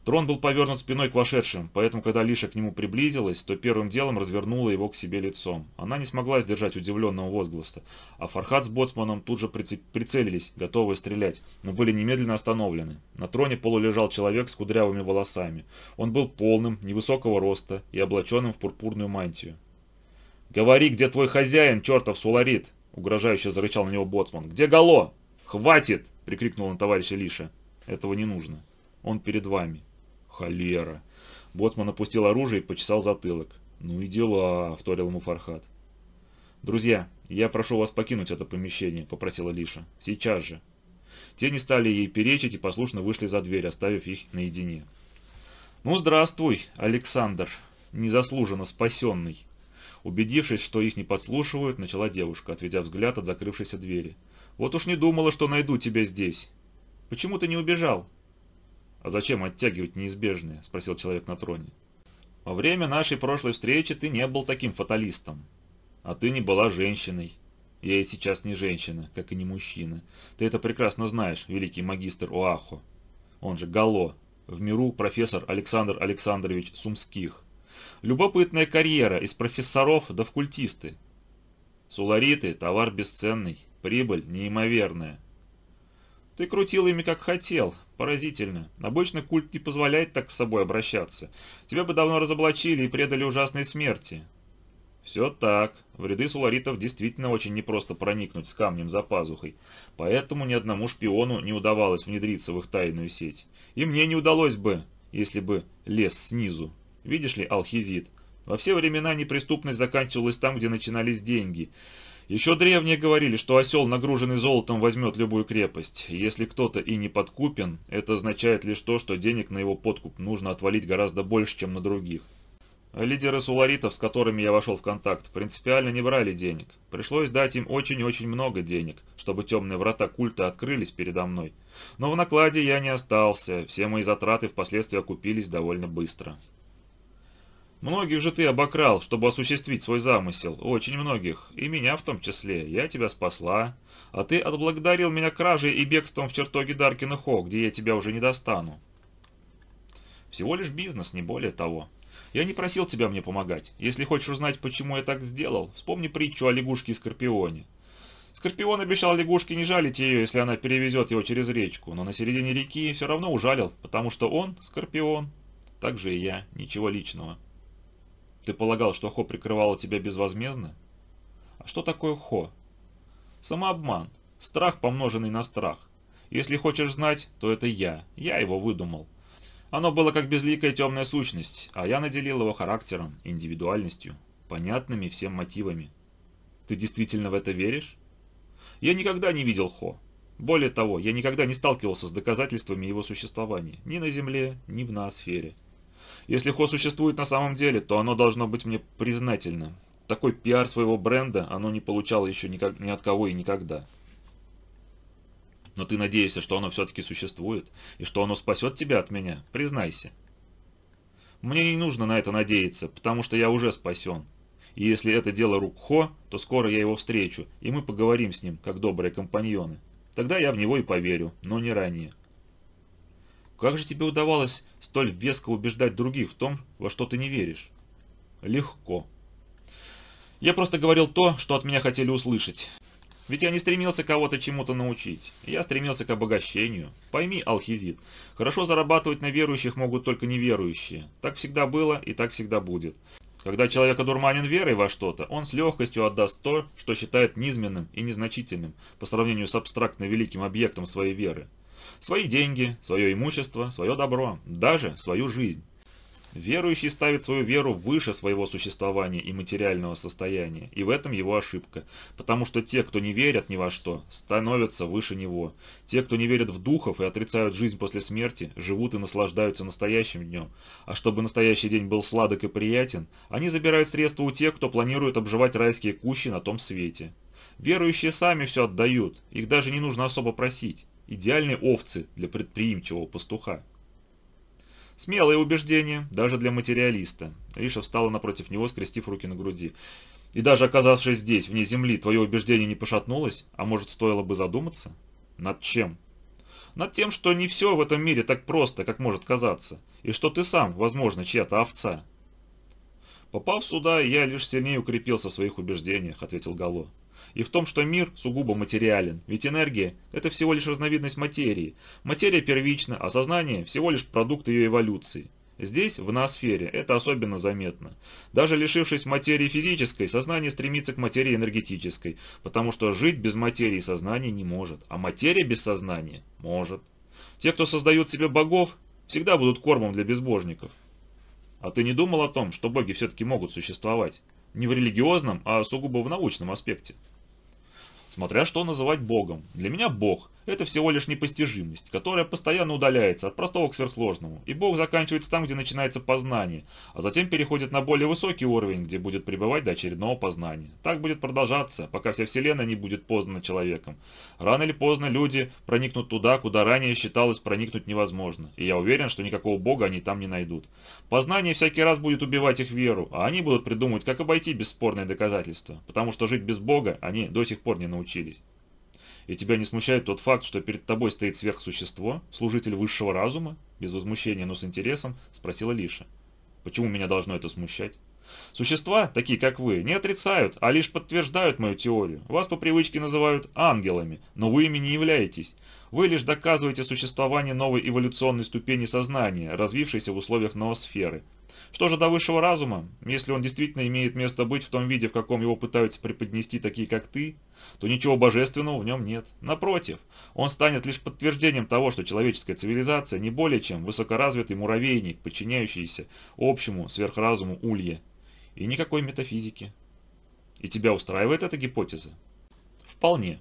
Трон был повернут спиной к вошедшим, поэтому, когда Лиша к нему приблизилась, то первым делом развернула его к себе лицом. Она не смогла сдержать удивленного возгласа, а Фархад с Боцманом тут же прицелились, готовые стрелять, но были немедленно остановлены. На троне полулежал человек с кудрявыми волосами. Он был полным, невысокого роста и облаченным в пурпурную мантию. «Говори, где твой хозяин, чертов суларит!» — угрожающе зарычал на него Боцман. «Где Гало?» «Хватит!» — прикрикнул он товарища Лиша. «Этого не нужно. Он перед вами». Холера. Боцман опустил оружие и почесал затылок. «Ну и дела», — вторил ему Фархат. «Друзья, «Я прошу вас покинуть это помещение», — попросила Лиша. «Сейчас же». Те не стали ей перечить и послушно вышли за дверь, оставив их наедине. «Ну, здравствуй, Александр, незаслуженно спасенный!» Убедившись, что их не подслушивают, начала девушка, отведя взгляд от закрывшейся двери. «Вот уж не думала, что найду тебя здесь. Почему ты не убежал?» «А зачем оттягивать неизбежное?» – спросил человек на троне. «Во время нашей прошлой встречи ты не был таким фаталистом. А ты не была женщиной. Я и сейчас не женщина, как и не мужчина. Ты это прекрасно знаешь, великий магистр Оахо. Он же Гало. В миру профессор Александр Александрович Сумских. Любопытная карьера из профессоров до культисты. Сулариты – товар бесценный, прибыль неимоверная. Ты крутил ими как хотел, поразительно. Обычно культ не позволяет так с собой обращаться. Тебя бы давно разоблачили и предали ужасной смерти. Все так. В ряды суларитов действительно очень непросто проникнуть с камнем за пазухой. Поэтому ни одному шпиону не удавалось внедриться в их тайную сеть. И мне не удалось бы, если бы лез снизу. Видишь ли, алхизит, во все времена неприступность заканчивалась там, где начинались деньги. Еще древние говорили, что осел, нагруженный золотом, возьмет любую крепость. если кто-то и не подкупен, это означает лишь то, что денег на его подкуп нужно отвалить гораздо больше, чем на других. Лидеры суларитов, с которыми я вошел в контакт, принципиально не брали денег. Пришлось дать им очень-очень много денег, чтобы темные врата культа открылись передо мной. Но в накладе я не остался, все мои затраты впоследствии окупились довольно быстро. Многих же ты обокрал, чтобы осуществить свой замысел. Очень многих. И меня в том числе. Я тебя спасла. А ты отблагодарил меня кражей и бегством в чертоге Даркина Хо, где я тебя уже не достану. Всего лишь бизнес, не более того. Я не просил тебя мне помогать. Если хочешь узнать, почему я так сделал, вспомни притчу о лягушке и скорпионе. Скорпион обещал лягушке не жалить ее, если она перевезет его через речку, но на середине реки все равно ужалил, потому что он, скорпион, так же и я, ничего личного. Ты полагал, что Хо прикрывала тебя безвозмездно? А что такое Хо? Самообман. Страх, помноженный на страх. Если хочешь знать, то это я. Я его выдумал. Оно было как безликая темная сущность, а я наделил его характером, индивидуальностью, понятными всем мотивами. Ты действительно в это веришь? Я никогда не видел Хо. Более того, я никогда не сталкивался с доказательствами его существования ни на Земле, ни в ноосфере. Если Хо существует на самом деле, то оно должно быть мне признательно. Такой пиар своего бренда оно не получало еще никак, ни от кого и никогда. Но ты надеешься, что оно все-таки существует, и что оно спасет тебя от меня? Признайся. Мне не нужно на это надеяться, потому что я уже спасен. И если это дело рук Хо, то скоро я его встречу, и мы поговорим с ним, как добрые компаньоны. Тогда я в него и поверю, но не ранее. Как же тебе удавалось столь веско убеждать других в том, во что ты не веришь? Легко. Я просто говорил то, что от меня хотели услышать. Ведь я не стремился кого-то чему-то научить. Я стремился к обогащению. Пойми, Алхизит, хорошо зарабатывать на верующих могут только неверующие. Так всегда было и так всегда будет. Когда человек одурманен верой во что-то, он с легкостью отдаст то, что считает низменным и незначительным по сравнению с абстрактно великим объектом своей веры. Свои деньги, свое имущество, свое добро, даже свою жизнь. Верующий ставит свою веру выше своего существования и материального состояния, и в этом его ошибка, потому что те, кто не верят ни во что, становятся выше него. Те, кто не верят в духов и отрицают жизнь после смерти, живут и наслаждаются настоящим днем. А чтобы настоящий день был сладок и приятен, они забирают средства у тех, кто планирует обживать райские кущи на том свете. Верующие сами все отдают, их даже не нужно особо просить идеальные овцы для предприимчивого пастуха. Смелое убеждение, даже для материалиста. Риша встала напротив него, скрестив руки на груди. И даже оказавшись здесь, вне земли, твое убеждение не пошатнулось? А может, стоило бы задуматься? Над чем? Над тем, что не все в этом мире так просто, как может казаться, и что ты сам, возможно, чья-то овца. Попав сюда, я лишь сильнее укрепился в своих убеждениях, ответил Гало и в том, что мир сугубо материален, ведь энергия – это всего лишь разновидность материи. Материя первична, а сознание – всего лишь продукт ее эволюции. Здесь, в ноосфере, это особенно заметно. Даже лишившись материи физической, сознание стремится к материи энергетической, потому что жить без материи сознание не может, а материя без сознания может. Те, кто создают себе богов, всегда будут кормом для безбожников. А ты не думал о том, что боги все-таки могут существовать? Не в религиозном, а сугубо в научном аспекте. Смотря что называть Богом. Для меня Бог – это всего лишь непостижимость, которая постоянно удаляется от простого к сверхсложному. И Бог заканчивается там, где начинается познание, а затем переходит на более высокий уровень, где будет пребывать до очередного познания. Так будет продолжаться, пока вся Вселенная не будет познана человеком. Рано или поздно люди проникнут туда, куда ранее считалось проникнуть невозможно. И я уверен, что никакого Бога они там не найдут. Познание всякий раз будет убивать их веру, а они будут придумывать, как обойти бесспорные доказательства, потому что жить без Бога они до сих пор не научились. И тебя не смущает тот факт, что перед тобой стоит сверхсущество, служитель высшего разума? Без возмущения, но с интересом, спросила Лиша. Почему меня должно это смущать? Существа, такие как вы, не отрицают, а лишь подтверждают мою теорию. Вас по привычке называют ангелами, но вы ими не являетесь. Вы лишь доказываете существование новой эволюционной ступени сознания, развившейся в условиях ноосферы. Что же до высшего разума? Если он действительно имеет место быть в том виде, в каком его пытаются преподнести такие, как ты, то ничего божественного в нем нет. Напротив, он станет лишь подтверждением того, что человеческая цивилизация не более чем высокоразвитый муравейник, подчиняющийся общему сверхразуму Улья. И никакой метафизики. И тебя устраивает эта гипотеза? Вполне.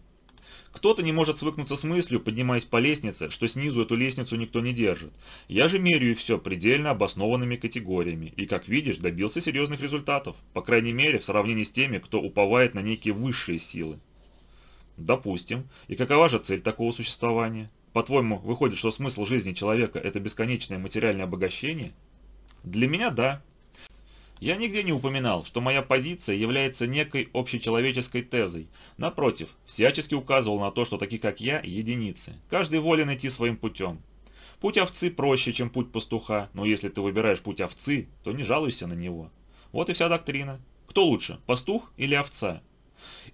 Кто-то не может свыкнуться с мыслью, поднимаясь по лестнице, что снизу эту лестницу никто не держит. Я же меряю все предельно обоснованными категориями, и, как видишь, добился серьезных результатов, по крайней мере, в сравнении с теми, кто уповает на некие высшие силы. Допустим. И какова же цель такого существования? По-твоему, выходит, что смысл жизни человека – это бесконечное материальное обогащение? Для меня – да. Я нигде не упоминал, что моя позиция является некой общечеловеческой тезой. Напротив, всячески указывал на то, что такие как я – единицы. Каждый волен идти своим путем. Путь овцы проще, чем путь пастуха, но если ты выбираешь путь овцы, то не жалуйся на него. Вот и вся доктрина. Кто лучше, пастух или овца?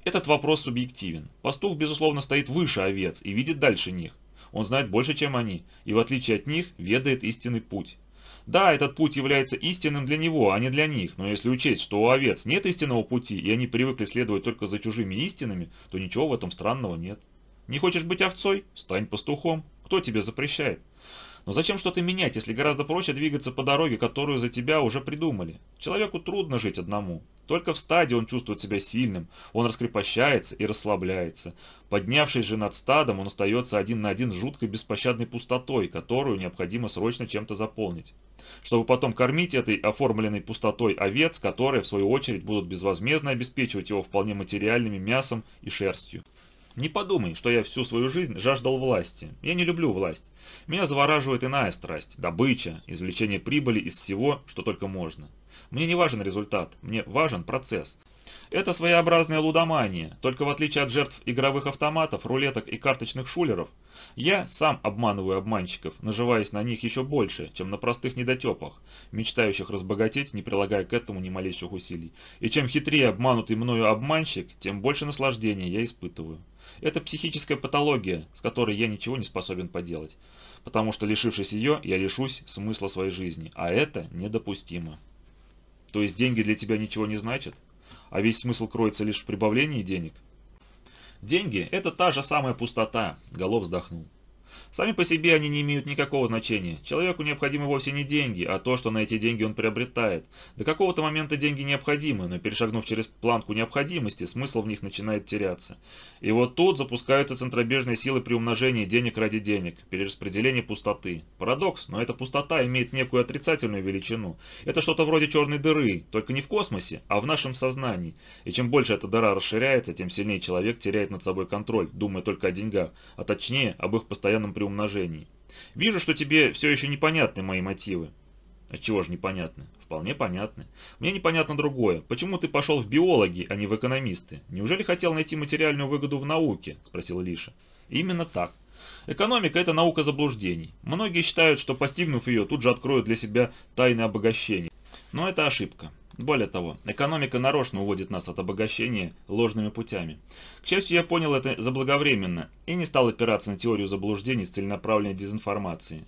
Этот вопрос субъективен. Пастух, безусловно, стоит выше овец и видит дальше них. Он знает больше, чем они, и в отличие от них ведает истинный путь. Да, этот путь является истинным для него, а не для них, но если учесть, что у овец нет истинного пути, и они привыкли следовать только за чужими истинами, то ничего в этом странного нет. Не хочешь быть овцой? Стань пастухом. Кто тебе запрещает? Но зачем что-то менять, если гораздо проще двигаться по дороге, которую за тебя уже придумали? Человеку трудно жить одному. Только в стаде он чувствует себя сильным, он раскрепощается и расслабляется. Поднявшись же над стадом, он остается один на один с жуткой беспощадной пустотой, которую необходимо срочно чем-то заполнить чтобы потом кормить этой оформленной пустотой овец, которые, в свою очередь, будут безвозмездно обеспечивать его вполне материальными мясом и шерстью. Не подумай, что я всю свою жизнь жаждал власти. Я не люблю власть. Меня завораживает иная страсть – добыча, извлечение прибыли из всего, что только можно. Мне не важен результат, мне важен процесс. Это своеобразная лудомания, только в отличие от жертв игровых автоматов, рулеток и карточных шулеров, я сам обманываю обманщиков, наживаясь на них еще больше, чем на простых недотепах, мечтающих разбогатеть, не прилагая к этому ни малейших усилий. И чем хитрее обманутый мною обманщик, тем больше наслаждения я испытываю. Это психическая патология, с которой я ничего не способен поделать, потому что лишившись ее, я лишусь смысла своей жизни, а это недопустимо. То есть деньги для тебя ничего не значат? А весь смысл кроется лишь в прибавлении денег? Деньги – это та же самая пустота, Голов вздохнул. Сами по себе они не имеют никакого значения. Человеку необходимы вовсе не деньги, а то, что на эти деньги он приобретает. До какого-то момента деньги необходимы, но перешагнув через планку необходимости, смысл в них начинает теряться. И вот тут запускаются центробежные силы при умножении денег ради денег, перераспределение пустоты. Парадокс, но эта пустота имеет некую отрицательную величину. Это что-то вроде черной дыры, только не в космосе, а в нашем сознании. И чем больше эта дыра расширяется, тем сильнее человек теряет над собой контроль, думая только о деньгах, а точнее об их постоянном приумножении умножении. Вижу, что тебе все еще непонятны мои мотивы. Отчего же непонятны? Вполне понятны. Мне непонятно другое. Почему ты пошел в биологи, а не в экономисты? Неужели хотел найти материальную выгоду в науке? Спросил Лиша. Именно так. Экономика – это наука заблуждений. Многие считают, что постигнув ее, тут же откроют для себя тайны обогащения. Но это ошибка. Более того, экономика нарочно уводит нас от обогащения ложными путями. К счастью, я понял это заблаговременно и не стал опираться на теорию заблуждений с целенаправленной дезинформацией.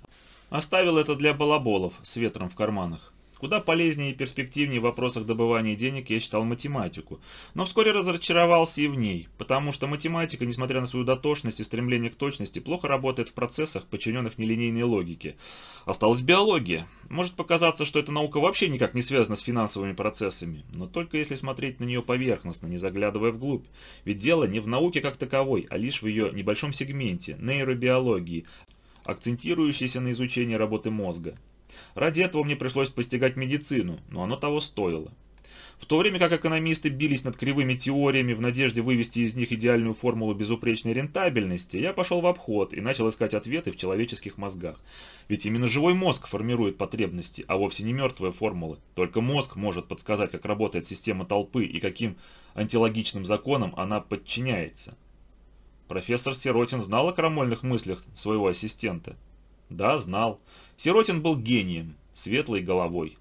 Оставил это для балаболов с ветром в карманах. Куда полезнее и перспективнее в вопросах добывания денег я считал математику, но вскоре разочаровался и в ней, потому что математика, несмотря на свою дотошность и стремление к точности, плохо работает в процессах, подчиненных нелинейной логике. Осталась биология. Может показаться, что эта наука вообще никак не связана с финансовыми процессами, но только если смотреть на нее поверхностно, не заглядывая вглубь. Ведь дело не в науке как таковой, а лишь в ее небольшом сегменте – нейробиологии, акцентирующейся на изучении работы мозга. Ради этого мне пришлось постигать медицину, но оно того стоило. В то время как экономисты бились над кривыми теориями в надежде вывести из них идеальную формулу безупречной рентабельности, я пошел в обход и начал искать ответы в человеческих мозгах. Ведь именно живой мозг формирует потребности, а вовсе не мертвые формулы. Только мозг может подсказать, как работает система толпы и каким антилогичным законам она подчиняется. Профессор Сиротин знал о крамольных мыслях своего ассистента? Да, знал. Сиротин был гением, светлой головой.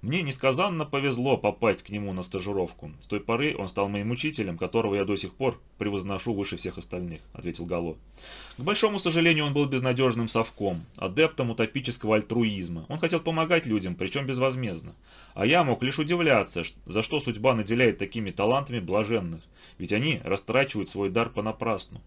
Мне несказанно повезло попасть к нему на стажировку. С той поры он стал моим учителем, которого я до сих пор превозношу выше всех остальных», — ответил Гало. К большому сожалению, он был безнадежным совком, адептом утопического альтруизма. Он хотел помогать людям, причем безвозмездно. А я мог лишь удивляться, за что судьба наделяет такими талантами блаженных, ведь они растрачивают свой дар понапрасну.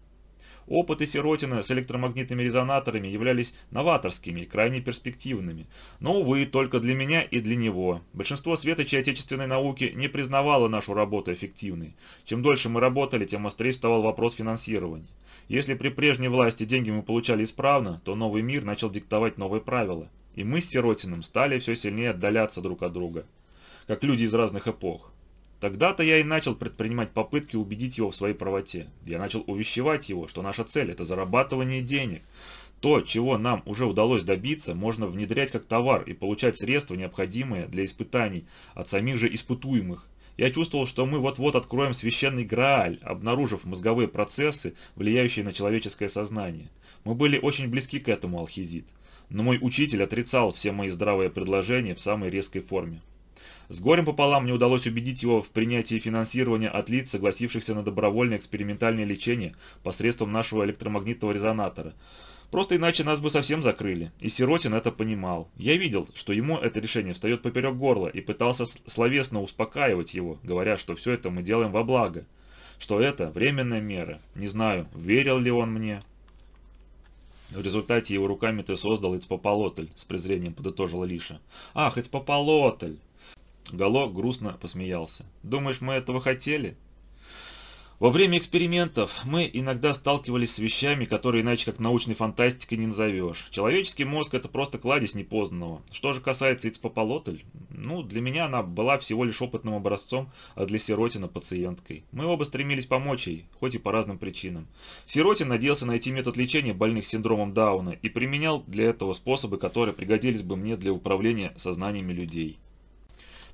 Опыты Сиротина с электромагнитными резонаторами являлись новаторскими крайне перспективными. Но, увы, только для меня и для него. Большинство светочей отечественной науки не признавало нашу работу эффективной. Чем дольше мы работали, тем острее вставал вопрос финансирования. Если при прежней власти деньги мы получали исправно, то новый мир начал диктовать новые правила. И мы с Сиротиным стали все сильнее отдаляться друг от друга. Как люди из разных эпох. Тогда-то я и начал предпринимать попытки убедить его в своей правоте. Я начал увещевать его, что наша цель – это зарабатывание денег. То, чего нам уже удалось добиться, можно внедрять как товар и получать средства, необходимые для испытаний от самих же испытуемых. Я чувствовал, что мы вот-вот откроем священный Грааль, обнаружив мозговые процессы, влияющие на человеческое сознание. Мы были очень близки к этому, Алхизит. Но мой учитель отрицал все мои здравые предложения в самой резкой форме. С горем пополам мне удалось убедить его в принятии финансирования от лиц, согласившихся на добровольное экспериментальное лечение посредством нашего электромагнитного резонатора. Просто иначе нас бы совсем закрыли, и Сиротин это понимал. Я видел, что ему это решение встает поперек горла, и пытался словесно успокаивать его, говоря, что все это мы делаем во благо. Что это временная мера. Не знаю, верил ли он мне. В результате его руками ты создал Эцпополотль, с презрением подытожила Лиша. Ах, Эцпополотль! Гало грустно посмеялся. «Думаешь, мы этого хотели?» Во время экспериментов мы иногда сталкивались с вещами, которые иначе как научной фантастикой не назовешь. Человеческий мозг это просто кладезь непознанного. Что же касается Ицпополотль, ну, для меня она была всего лишь опытным образцом, а для Сиротина пациенткой. Мы оба стремились помочь ей, хоть и по разным причинам. Сиротин надеялся найти метод лечения больных синдромом Дауна и применял для этого способы, которые пригодились бы мне для управления сознаниями людей.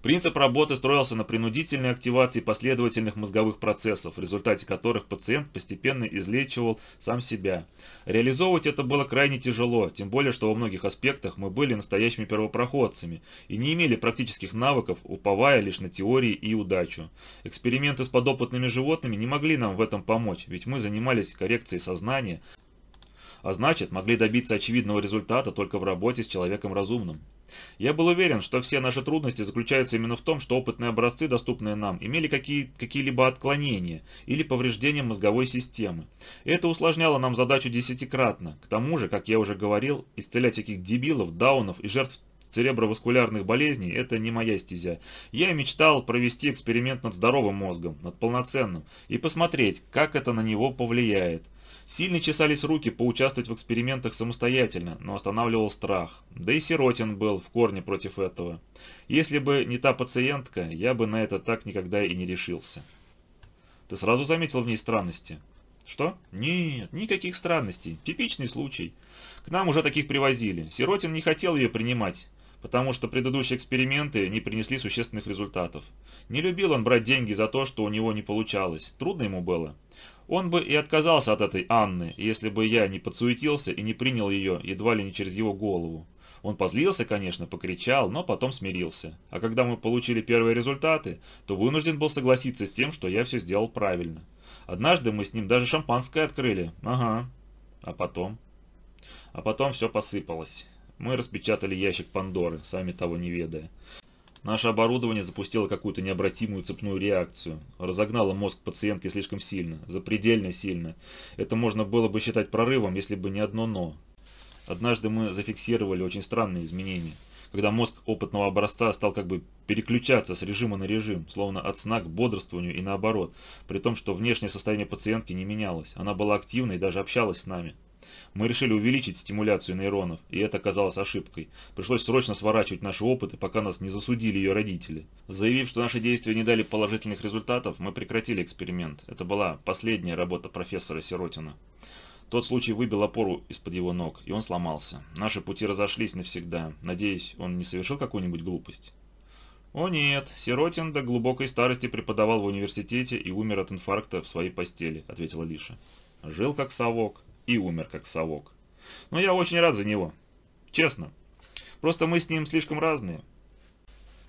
Принцип работы строился на принудительной активации последовательных мозговых процессов, в результате которых пациент постепенно излечивал сам себя. Реализовывать это было крайне тяжело, тем более, что во многих аспектах мы были настоящими первопроходцами и не имели практических навыков, уповая лишь на теории и удачу. Эксперименты с подопытными животными не могли нам в этом помочь, ведь мы занимались коррекцией сознания, а значит, могли добиться очевидного результата только в работе с человеком разумным. Я был уверен, что все наши трудности заключаются именно в том, что опытные образцы, доступные нам, имели какие, какие-либо отклонения или повреждения мозговой системы. Это усложняло нам задачу десятикратно. К тому же, как я уже говорил, исцелять таких дебилов, даунов и жертв цереброваскулярных болезней – это не моя стезя. Я мечтал провести эксперимент над здоровым мозгом, над полноценным, и посмотреть, как это на него повлияет. Сильно чесались руки поучаствовать в экспериментах самостоятельно, но останавливал страх. Да и Сиротин был в корне против этого. Если бы не та пациентка, я бы на это так никогда и не решился. Ты сразу заметил в ней странности? Что? Нет, никаких странностей. Типичный случай. К нам уже таких привозили. Сиротин не хотел ее принимать, потому что предыдущие эксперименты не принесли существенных результатов. Не любил он брать деньги за то, что у него не получалось. Трудно ему было. Он бы и отказался от этой Анны, если бы я не подсуетился и не принял ее едва ли не через его голову. Он позлился, конечно, покричал, но потом смирился. А когда мы получили первые результаты, то вынужден был согласиться с тем, что я все сделал правильно. Однажды мы с ним даже шампанское открыли. Ага. А потом? А потом все посыпалось. Мы распечатали ящик Пандоры, сами того не ведая. Наше оборудование запустило какую-то необратимую цепную реакцию. Разогнало мозг пациентки слишком сильно, запредельно сильно. Это можно было бы считать прорывом, если бы не одно «но». Однажды мы зафиксировали очень странные изменения. Когда мозг опытного образца стал как бы переключаться с режима на режим, словно от сна к бодрствованию и наоборот, при том, что внешнее состояние пациентки не менялось. Она была активной и даже общалась с нами. Мы решили увеличить стимуляцию нейронов, и это оказалось ошибкой. Пришлось срочно сворачивать наши опыты, пока нас не засудили ее родители. Заявив, что наши действия не дали положительных результатов, мы прекратили эксперимент. Это была последняя работа профессора Сиротина. Тот случай выбил опору из-под его ног, и он сломался. Наши пути разошлись навсегда. Надеюсь, он не совершил какую-нибудь глупость? О нет, Сиротин до глубокой старости преподавал в университете и умер от инфаркта в своей постели, ответила Лиша. Жил как совок и умер как совок. Но я очень рад за него. Честно. Просто мы с ним слишком разные.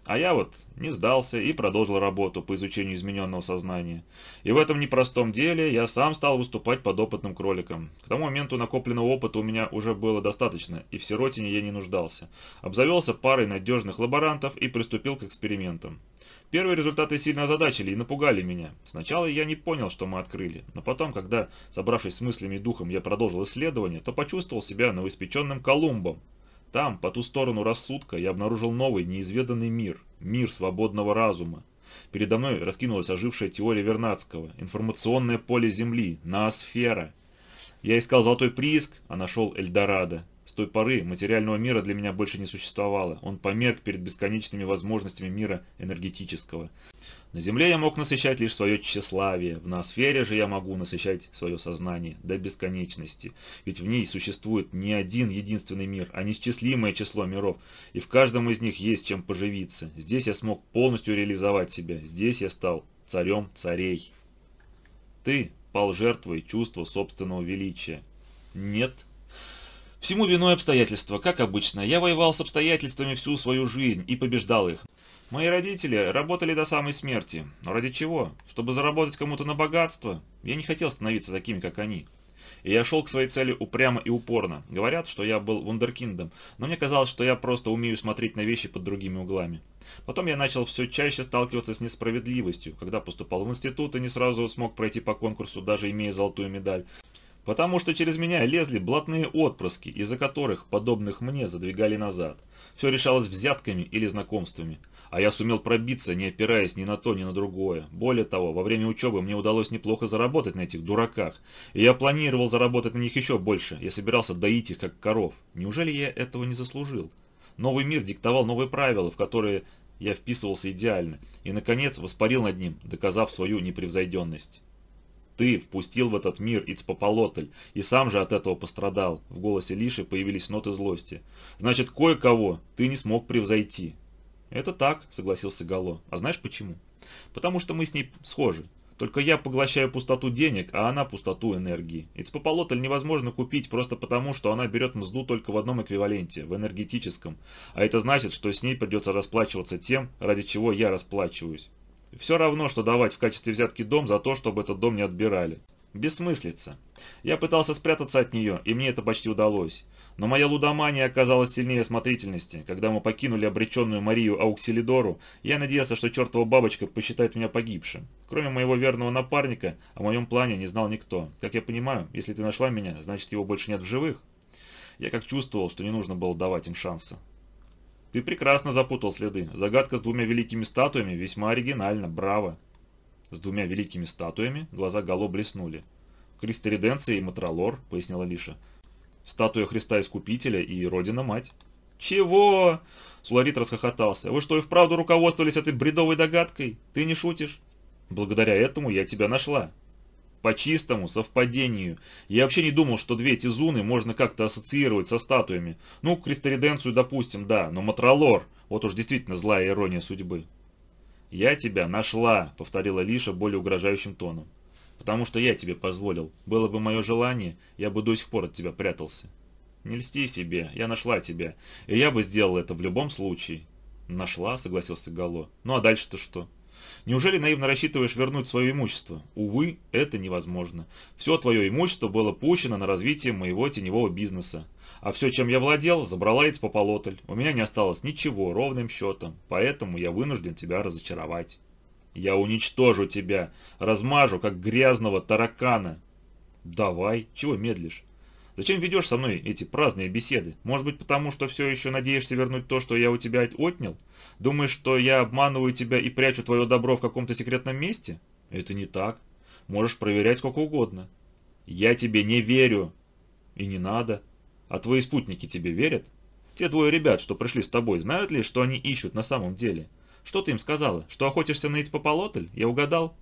А я вот не сдался и продолжил работу по изучению измененного сознания. И в этом непростом деле я сам стал выступать под опытным кроликом. К тому моменту накопленного опыта у меня уже было достаточно, и в сиротине я не нуждался. Обзавелся парой надежных лаборантов и приступил к экспериментам. Первые результаты сильно озадачили и напугали меня. Сначала я не понял, что мы открыли, но потом, когда, собравшись с мыслями и духом, я продолжил исследование, то почувствовал себя новоиспеченным Колумбом. Там, по ту сторону рассудка, я обнаружил новый, неизведанный мир, мир свободного разума. Передо мной раскинулась ожившая теория Вернадского, информационное поле Земли, ноосфера. Я искал золотой прииск, а нашел Эльдорадо. Той поры материального мира для меня больше не существовало. Он померк перед бесконечными возможностями мира энергетического. На Земле я мог насыщать лишь свое тщеславие, в ноосфере же я могу насыщать свое сознание до бесконечности, ведь в ней существует не один единственный мир, а несчислимое число миров, и в каждом из них есть чем поживиться. Здесь я смог полностью реализовать себя, здесь я стал царем царей. Ты пал жертвой чувства собственного величия. Нет, Всему виной обстоятельства, как обычно. Я воевал с обстоятельствами всю свою жизнь и побеждал их. Мои родители работали до самой смерти. Но ради чего? Чтобы заработать кому-то на богатство? Я не хотел становиться такими, как они. И я шел к своей цели упрямо и упорно. Говорят, что я был вундеркиндом, но мне казалось, что я просто умею смотреть на вещи под другими углами. Потом я начал все чаще сталкиваться с несправедливостью, когда поступал в институт и не сразу смог пройти по конкурсу, даже имея золотую медаль. Потому что через меня лезли блатные отпрыски, из-за которых, подобных мне, задвигали назад. Все решалось взятками или знакомствами. А я сумел пробиться, не опираясь ни на то, ни на другое. Более того, во время учебы мне удалось неплохо заработать на этих дураках. И я планировал заработать на них еще больше. Я собирался доить их, как коров. Неужели я этого не заслужил? Новый мир диктовал новые правила, в которые я вписывался идеально. И, наконец, воспарил над ним, доказав свою непревзойденность. Ты впустил в этот мир Ицпополотль, и сам же от этого пострадал. В голосе Лиши появились ноты злости. Значит, кое-кого ты не смог превзойти. Это так, согласился Гало. А знаешь почему? Потому что мы с ней схожи. Только я поглощаю пустоту денег, а она пустоту энергии. Ицпополотль невозможно купить просто потому, что она берет мзду только в одном эквиваленте, в энергетическом. А это значит, что с ней придется расплачиваться тем, ради чего я расплачиваюсь. Все равно, что давать в качестве взятки дом за то, чтобы этот дом не отбирали. Бессмыслица. Я пытался спрятаться от нее, и мне это почти удалось. Но моя лудомания оказалась сильнее осмотрительности. Когда мы покинули обреченную Марию Ауксилидору, я надеялся, что чертова бабочка посчитает меня погибшим. Кроме моего верного напарника, о моем плане не знал никто. Как я понимаю, если ты нашла меня, значит его больше нет в живых. Я как чувствовал, что не нужно было давать им шанса. Ты прекрасно запутал следы. Загадка с двумя великими статуями весьма оригинальна, браво. С двумя великими статуями глаза Гало блеснули. Кристориденция и Матралор, пояснила Лиша. Статуя Христа Искупителя и Родина-Мать. Чего? Суларит расхохотался. Вы что, и вправду руководствовались этой бредовой догадкой? Ты не шутишь? Благодаря этому я тебя нашла. По чистому совпадению. Я вообще не думал, что две эти зуны можно как-то ассоциировать со статуями. Ну, кристориденцию, допустим, да, но Матралор, вот уж действительно злая ирония судьбы. «Я тебя нашла», — повторила Лиша более угрожающим тоном. «Потому что я тебе позволил. Было бы мое желание, я бы до сих пор от тебя прятался». «Не льсти себе, я нашла тебя, и я бы сделал это в любом случае». «Нашла», — согласился Гало. «Ну а дальше-то что?» Неужели наивно рассчитываешь вернуть свое имущество? Увы, это невозможно. Все твое имущество было пущено на развитие моего теневого бизнеса. А все, чем я владел, забрала Ицпополотль. У меня не осталось ничего, ровным счетом. Поэтому я вынужден тебя разочаровать. Я уничтожу тебя, размажу, как грязного таракана. Давай, чего медлишь? Зачем ведешь со мной эти праздные беседы? Может быть, потому что все еще надеешься вернуть то, что я у тебя отнял? Думаешь, что я обманываю тебя и прячу твое добро в каком-то секретном месте? Это не так. Можешь проверять сколько угодно. Я тебе не верю. И не надо. А твои спутники тебе верят? Те двое ребят, что пришли с тобой, знают ли, что они ищут на самом деле? Что ты им сказала? Что охотишься на Ицпополотль? Я угадал?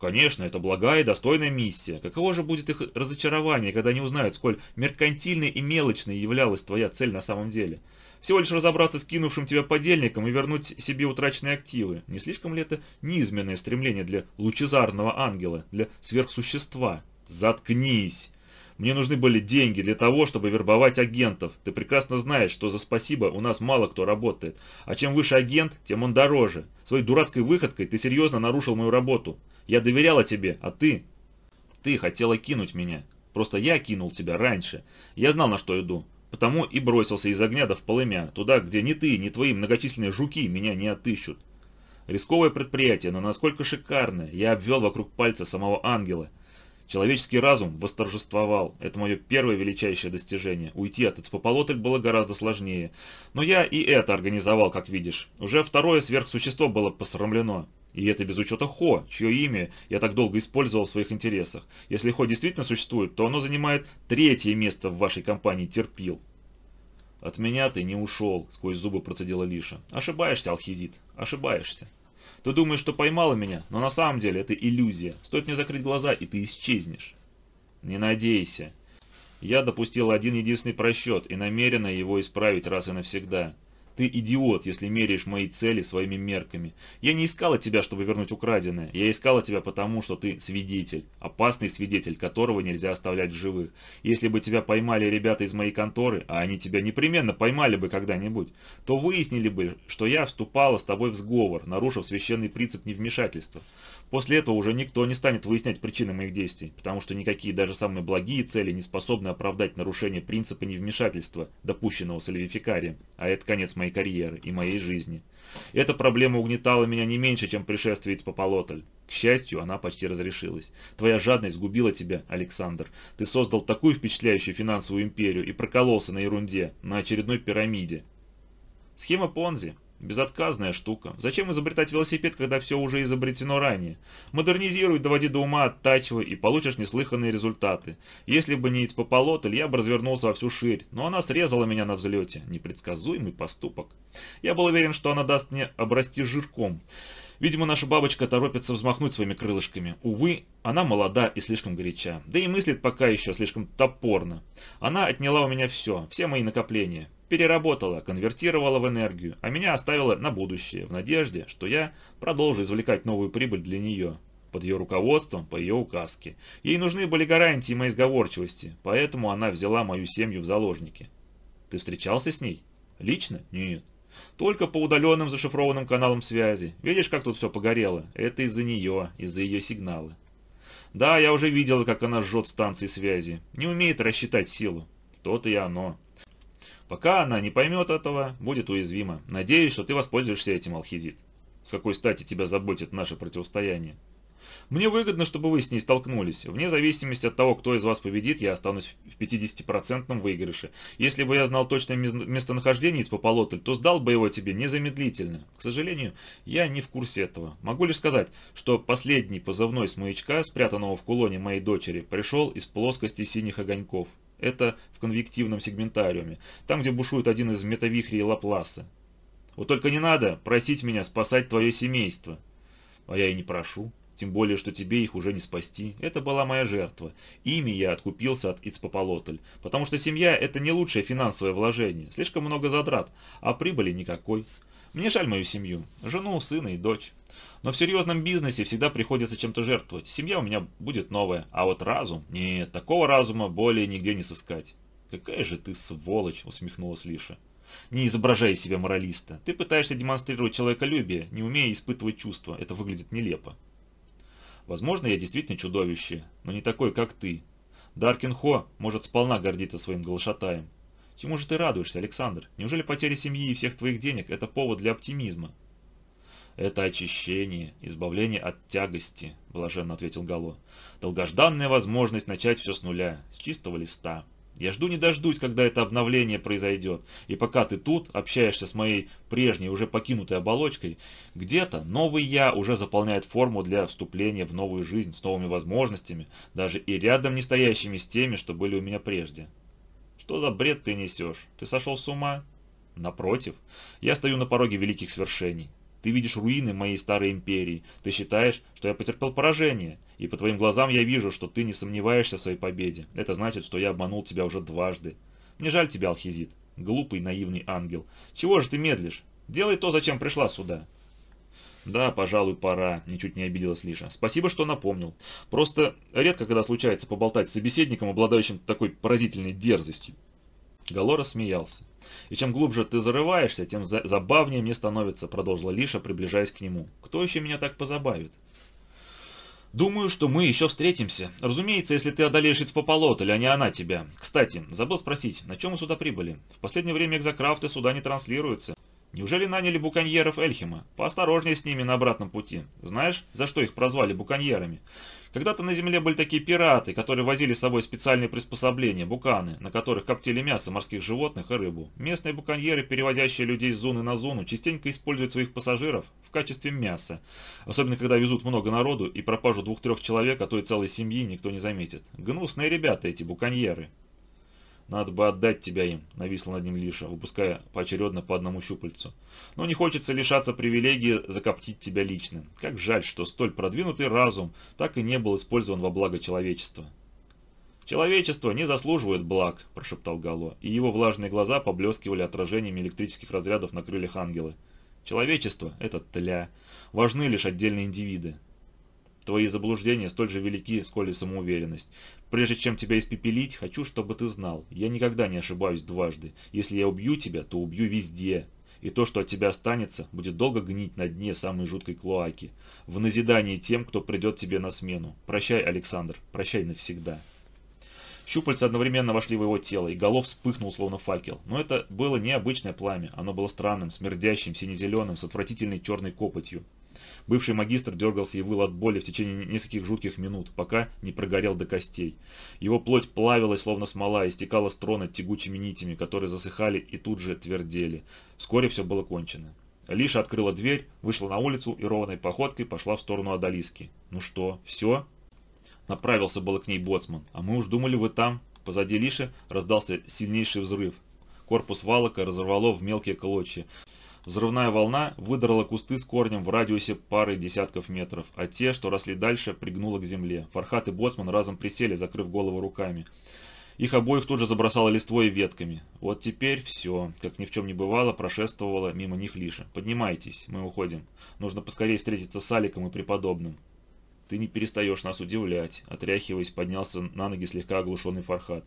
Конечно, это благая и достойная миссия. Каково же будет их разочарование, когда они узнают, сколь меркантильной и мелочной являлась твоя цель на самом деле? Всего лишь разобраться с кинувшим тебя подельником и вернуть себе утраченные активы. Не слишком ли это низменное стремление для лучезарного ангела, для сверхсущества? Заткнись! Мне нужны были деньги для того, чтобы вербовать агентов. Ты прекрасно знаешь, что за спасибо у нас мало кто работает. А чем выше агент, тем он дороже. Своей дурацкой выходкой ты серьезно нарушил мою работу. Я доверяла тебе, а ты... Ты хотела кинуть меня. Просто я кинул тебя раньше. Я знал, на что иду. Потому и бросился из огня до в полымя, туда, где ни ты, ни твои многочисленные жуки меня не отыщут. Рисковое предприятие, но насколько шикарное. Я обвел вокруг пальца самого ангела. Человеческий разум восторжествовал. Это мое первое величайшее достижение. Уйти от Эцпополотль было гораздо сложнее. Но я и это организовал, как видишь. Уже второе сверхсущество было посрамлено. И это без учета Хо, чье имя я так долго использовал в своих интересах. Если Хо действительно существует, то оно занимает третье место в вашей компании терпил. От меня ты не ушел, сквозь зубы процедила Лиша. Ошибаешься, Алхидит, ошибаешься. Ты думаешь, что поймала меня, но на самом деле это иллюзия. Стоит мне закрыть глаза, и ты исчезнешь. Не надейся. Я допустил один единственный просчет и намеренно его исправить раз и навсегда. Ты идиот, если меряешь мои цели своими мерками. Я не искала тебя, чтобы вернуть украденное. Я искала тебя потому, что ты свидетель. Опасный свидетель, которого нельзя оставлять в живых. Если бы тебя поймали ребята из моей конторы, а они тебя непременно поймали бы когда-нибудь, то выяснили бы, что я вступала с тобой в сговор, нарушив священный принцип невмешательства. После этого уже никто не станет выяснять причины моих действий, потому что никакие даже самые благие цели не способны оправдать нарушение принципа невмешательства, допущенного Сальвификарием, а это конец моей карьеры и моей жизни. Эта проблема угнетала меня не меньше, чем пришествие из Пополотль. К счастью, она почти разрешилась. Твоя жадность губила тебя, Александр. Ты создал такую впечатляющую финансовую империю и прокололся на ерунде, на очередной пирамиде. Схема Понзи, Безотказная штука. Зачем изобретать велосипед, когда все уже изобретено ранее? Модернизируй, доводи до ума, оттачивай, и получишь неслыханные результаты. Если бы не Ицпополотль, я бы развернулся во всю ширь, но она срезала меня на взлете. Непредсказуемый поступок. Я был уверен, что она даст мне обрасти жирком. Видимо, наша бабочка торопится взмахнуть своими крылышками. Увы, она молода и слишком горяча. Да и мыслит пока еще слишком топорно. Она отняла у меня все, все мои накопления переработала, конвертировала в энергию, а меня оставила на будущее, в надежде, что я продолжу извлекать новую прибыль для нее, под ее руководством, по ее указке. Ей нужны были гарантии моей сговорчивости, поэтому она взяла мою семью в заложники. Ты встречался с ней? Лично? Нет. Только по удаленным зашифрованным каналам связи. Видишь, как тут все погорело? Это из-за нее, из-за ее сигнала. Да, я уже видел, как она жжет станции связи. Не умеет рассчитать силу. То-то и оно. Пока она не поймет этого, будет уязвима. Надеюсь, что ты воспользуешься этим, Алхизит. С какой стати тебя заботит наше противостояние? Мне выгодно, чтобы вы с ней столкнулись. Вне зависимости от того, кто из вас победит, я останусь в 50% выигрыше. Если бы я знал точное местонахождение Ицпополотль, то сдал бы его тебе незамедлительно. К сожалению, я не в курсе этого. Могу лишь сказать, что последний позывной с маячка, спрятанного в кулоне моей дочери, пришел из плоскости синих огоньков. Это в конвективном сегментариуме, там, где бушует один из метавихрей Лапласа. Вот только не надо просить меня спасать твое семейство. А я и не прошу, тем более, что тебе их уже не спасти. Это была моя жертва. Ими я откупился от Ицпополотль, потому что семья – это не лучшее финансовое вложение. Слишком много затрат, а прибыли никакой. Мне жаль мою семью, жену, сына и дочь. Но в серьезном бизнесе всегда приходится чем-то жертвовать. Семья у меня будет новая, а вот разум... Нет, такого разума более нигде не сыскать. «Какая же ты сволочь!» — усмехнулась Лиша. «Не изображай себя моралиста. Ты пытаешься демонстрировать человеколюбие, не умея испытывать чувства. Это выглядит нелепо». «Возможно, я действительно чудовище, но не такой, как ты. Даркин Хо может сполна гордиться своим глашатаем. Чему же ты радуешься, Александр? Неужели потеря семьи и всех твоих денег – это повод для оптимизма? «Это очищение, избавление от тягости», – блаженно ответил Гало. «Долгожданная возможность начать все с нуля, с чистого листа. Я жду не дождусь, когда это обновление произойдет, и пока ты тут общаешься с моей прежней, уже покинутой оболочкой, где-то новый я уже заполняет форму для вступления в новую жизнь с новыми возможностями, даже и рядом не стоящими с теми, что были у меня прежде. Что за бред ты несешь? Ты сошел с ума? Напротив, я стою на пороге великих свершений. Ты видишь руины моей старой империи. Ты считаешь, что я потерпел поражение. И по твоим глазам я вижу, что ты не сомневаешься в своей победе. Это значит, что я обманул тебя уже дважды. Мне жаль тебя, Алхизит. Глупый, наивный ангел. Чего же ты медлишь? Делай то, зачем пришла сюда. Да, пожалуй, пора, ничуть не обиделась Лиша. Спасибо, что напомнил. Просто редко, когда случается поболтать с собеседником, обладающим такой поразительной дерзостью. Галора смеялся. «И чем глубже ты зарываешься, тем за забавнее мне становится», — продолжила Лиша, приближаясь к нему. «Кто еще меня так позабавит?» «Думаю, что мы еще встретимся. Разумеется, если ты одолеешь Ицпополотль, а не она тебя. Кстати, забыл спросить, на чем мы сюда прибыли? В последнее время экзокрафты сюда не транслируются. Неужели наняли буконьеров Эльхима? Поосторожнее с ними на обратном пути. Знаешь, за что их прозвали буконьерами? Когда-то на земле были такие пираты, которые возили с собой специальные приспособления, буканы, на которых коптили мясо морских животных и рыбу. Местные буконьеры, перевозящие людей с зоны на зону, частенько используют своих пассажиров в качестве мяса. Особенно, когда везут много народу и пропажу двух-трех человек, а то и целой семьи никто не заметит. Гнусные ребята эти буконьеры. «Надо бы отдать тебя им», — нависла над ним Лиша, выпуская поочередно по одному щупальцу. «Но не хочется лишаться привилегии закоптить тебя лично. Как жаль, что столь продвинутый разум так и не был использован во благо человечества». «Человечество не заслуживает благ», – прошептал Гало, и его влажные глаза поблескивали отражениями электрических разрядов на крыльях ангела. «Человечество – это тля. Важны лишь отдельные индивиды. Твои заблуждения столь же велики, сколь и самоуверенность. Прежде чем тебя испепелить, хочу, чтобы ты знал, я никогда не ошибаюсь дважды. Если я убью тебя, то убью везде. И то, что от тебя останется, будет долго гнить на дне самой жуткой клоаки. В назидание тем, кто придет тебе на смену. Прощай, Александр, прощай навсегда. Щупальца одновременно вошли в его тело, и голов вспыхнул, словно факел. Но это было необычное пламя, оно было странным, смердящим, сине-зеленым, с отвратительной черной копотью. Бывший магистр дергался и выл от боли в течение нескольких жутких минут, пока не прогорел до костей. Его плоть плавилась, словно смола, и стекала с трона тягучими нитями, которые засыхали и тут же твердели. Вскоре все было кончено. Лиша открыла дверь, вышла на улицу и ровной походкой пошла в сторону Адалиски. «Ну что, все?» Направился было к ней боцман. «А мы уж думали, вы там». Позади Лиши раздался сильнейший взрыв. Корпус валока разорвало в мелкие клочья. Взрывная волна выдрала кусты с корнем в радиусе пары десятков метров, а те, что росли дальше, пригнуло к земле. Фархат и Боцман разом присели, закрыв голову руками. Их обоих тут же забросало листвой и ветками. Вот теперь все, как ни в чем не бывало, прошествовало мимо них Лиша. «Поднимайтесь, мы уходим. Нужно поскорее встретиться с Аликом и преподобным». «Ты не перестаешь нас удивлять», — отряхиваясь, поднялся на ноги слегка оглушенный Фархат.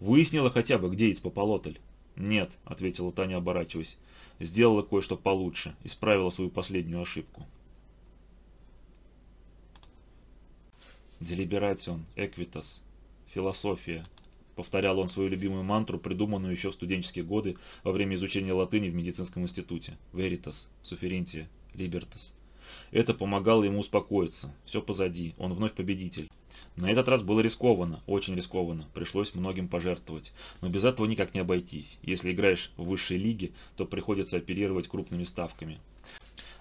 «Выяснила хотя бы, где Ицпополотль?» «Нет», — ответила Таня, оборачиваясь сделала кое-что получше, исправила свою последнюю ошибку. Делиберацион, эквитас, философия. Повторял он свою любимую мантру, придуманную еще в студенческие годы во время изучения латыни в медицинском институте. Veritas, суферентия, libertas. Это помогало ему успокоиться. Все позади, он вновь победитель. На этот раз было рискованно, очень рискованно, пришлось многим пожертвовать. Но без этого никак не обойтись. Если играешь в высшей лиге, то приходится оперировать крупными ставками.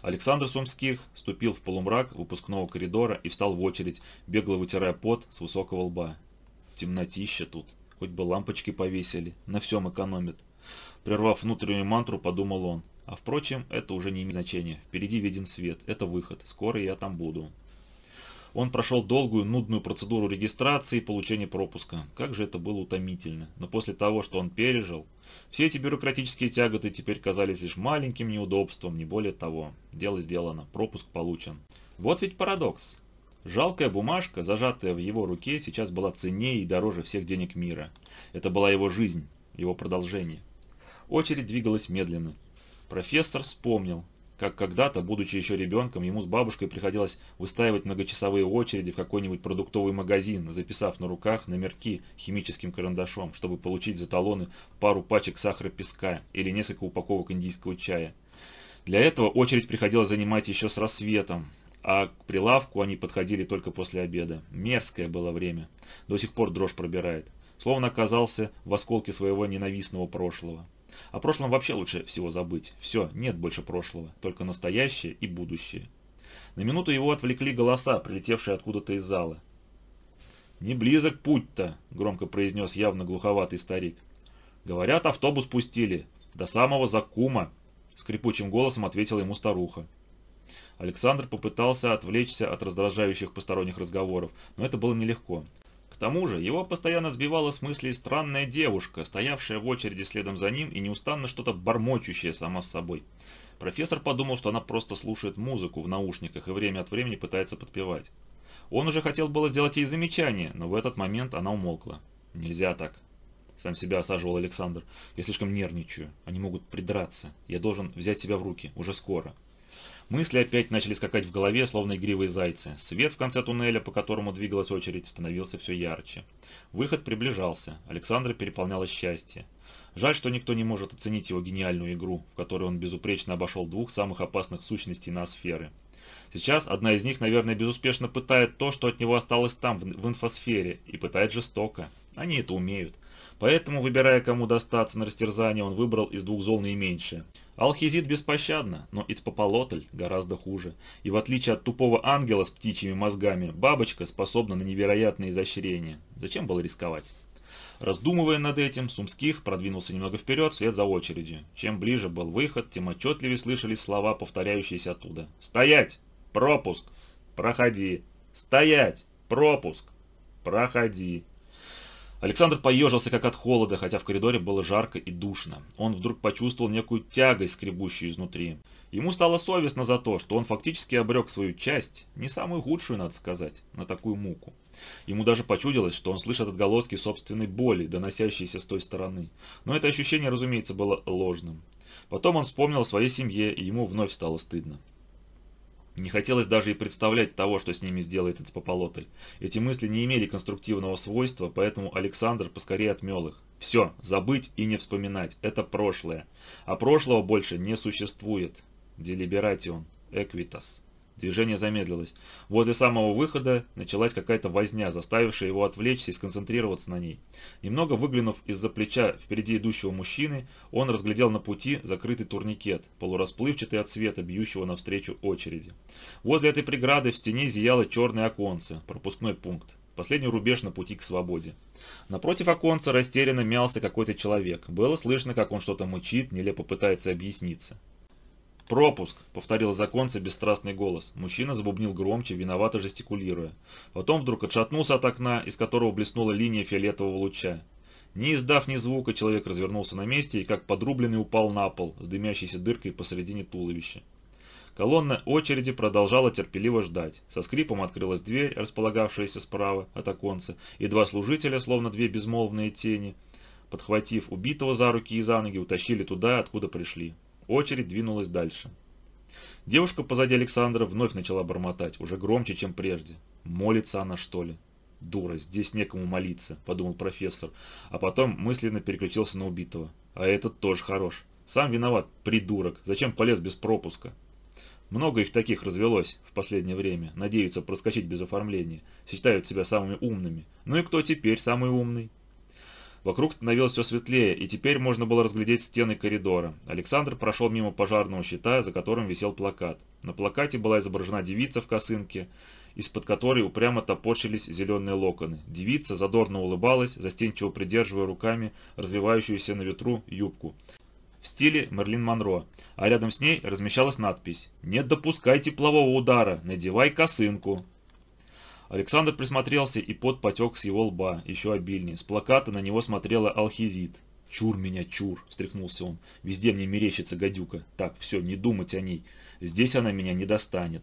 Александр Сумских ступил в полумрак выпускного коридора и встал в очередь, бегло вытирая пот с высокого лба. Темнотища тут, хоть бы лампочки повесили, на всем экономит. Прервав внутреннюю мантру, подумал он. А впрочем, это уже не имеет значения. Впереди виден свет, это выход, скоро я там буду. Он прошел долгую, нудную процедуру регистрации и получения пропуска. Как же это было утомительно. Но после того, что он пережил, все эти бюрократические тяготы теперь казались лишь маленьким неудобством, не более того. Дело сделано, пропуск получен. Вот ведь парадокс. Жалкая бумажка, зажатая в его руке, сейчас была ценнее и дороже всех денег мира. Это была его жизнь, его продолжение. Очередь двигалась медленно. Профессор вспомнил, как когда-то, будучи еще ребенком, ему с бабушкой приходилось выстаивать многочасовые очереди в какой-нибудь продуктовый магазин, записав на руках номерки химическим карандашом, чтобы получить за талоны пару пачек сахара песка или несколько упаковок индийского чая. Для этого очередь приходилось занимать еще с рассветом, а к прилавку они подходили только после обеда. Мерзкое было время. До сих пор дрожь пробирает. Словно оказался в осколке своего ненавистного прошлого. О прошлом вообще лучше всего забыть. Все, нет больше прошлого, только настоящее и будущее. На минуту его отвлекли голоса, прилетевшие откуда-то из зала. «Не близок путь-то», — громко произнес явно глуховатый старик. «Говорят, автобус пустили. До самого Закума», — скрипучим голосом ответила ему старуха. Александр попытался отвлечься от раздражающих посторонних разговоров, но это было нелегко. К тому же его постоянно сбивала с мыслей странная девушка, стоявшая в очереди следом за ним и неустанно что-то бормочущее сама с собой. Профессор подумал, что она просто слушает музыку в наушниках и время от времени пытается подпевать. Он уже хотел было сделать ей замечание, но в этот момент она умолкла. «Нельзя так», — сам себя осаживал Александр. «Я слишком нервничаю. Они могут придраться. Я должен взять себя в руки. Уже скоро». Мысли опять начали скакать в голове, словно игривые зайцы. Свет в конце туннеля, по которому двигалась очередь, становился все ярче. Выход приближался. Александра переполняло счастье. Жаль, что никто не может оценить его гениальную игру, в которой он безупречно обошел двух самых опасных сущностей на сферы. Сейчас одна из них, наверное, безуспешно пытает то, что от него осталось там, в инфосфере, и пытает жестоко. Они это умеют. Поэтому, выбирая, кому достаться на растерзание, он выбрал из двух зол наименьшее. Алхизит беспощадно, но Ицпополотль гораздо хуже. И в отличие от тупого ангела с птичьими мозгами, бабочка способна на невероятные изощрения. Зачем было рисковать? Раздумывая над этим, Сумских продвинулся немного вперед вслед за очередью. Чем ближе был выход, тем отчетливее слышались слова, повторяющиеся оттуда. «Стоять! Пропуск! Проходи! Стоять! Пропуск! Проходи!» Александр поежился как от холода, хотя в коридоре было жарко и душно. Он вдруг почувствовал некую тягость, скребущую изнутри. Ему стало совестно за то, что он фактически обрек свою часть, не самую худшую, надо сказать, на такую муку. Ему даже почудилось, что он слышит отголоски собственной боли, доносящейся с той стороны. Но это ощущение, разумеется, было ложным. Потом он вспомнил о своей семье, и ему вновь стало стыдно. Не хотелось даже и представлять того, что с ними сделает Эцпополотль. Эти мысли не имели конструктивного свойства, поэтому Александр поскорее отмел их. Все, забыть и не вспоминать, это прошлое. А прошлого больше не существует. Делибератион, эквитас. Движение замедлилось. Возле самого выхода началась какая-то возня, заставившая его отвлечься и сконцентрироваться на ней. Немного выглянув из-за плеча впереди идущего мужчины, он разглядел на пути закрытый турникет, полурасплывчатый от света, бьющего навстречу очереди. Возле этой преграды в стене зияло черное оконце, пропускной пункт, последний рубеж на пути к свободе. Напротив оконца растерянно мялся какой-то человек. Было слышно, как он что-то мучит, нелепо пытается объясниться. «Пропуск!» — повторил законца бесстрастный голос. Мужчина забубнил громче, виновато жестикулируя. Потом вдруг отшатнулся от окна, из которого блеснула линия фиолетового луча. Не издав ни звука, человек развернулся на месте и как подрубленный упал на пол с дымящейся дыркой посередине туловища. Колонна очереди продолжала терпеливо ждать. Со скрипом открылась дверь, располагавшаяся справа от оконца, и два служителя, словно две безмолвные тени, подхватив убитого за руки и за ноги, утащили туда, откуда пришли. Очередь двинулась дальше. Девушка позади Александра вновь начала бормотать, уже громче, чем прежде. Молится она, что ли? Дура, здесь некому молиться, подумал профессор, а потом мысленно переключился на убитого. А этот тоже хорош. Сам виноват, придурок. Зачем полез без пропуска? Много их таких развелось в последнее время, надеются проскочить без оформления, считают себя самыми умными. Ну и кто теперь самый умный? Вокруг становилось все светлее, и теперь можно было разглядеть стены коридора. Александр прошел мимо пожарного щита, за которым висел плакат. На плакате была изображена девица в косынке, из-под которой упрямо топорщились зеленые локоны. Девица задорно улыбалась, застенчиво придерживая руками развивающуюся на ветру юбку. В стиле Мерлин Монро, а рядом с ней размещалась надпись «Не допускай теплового удара, надевай косынку». Александр присмотрелся, и пот потек с его лба, еще обильнее. С плаката на него смотрела алхизит. «Чур меня, чур!» – встряхнулся он. «Везде мне мерещится гадюка. Так, все, не думать о ней. Здесь она меня не достанет».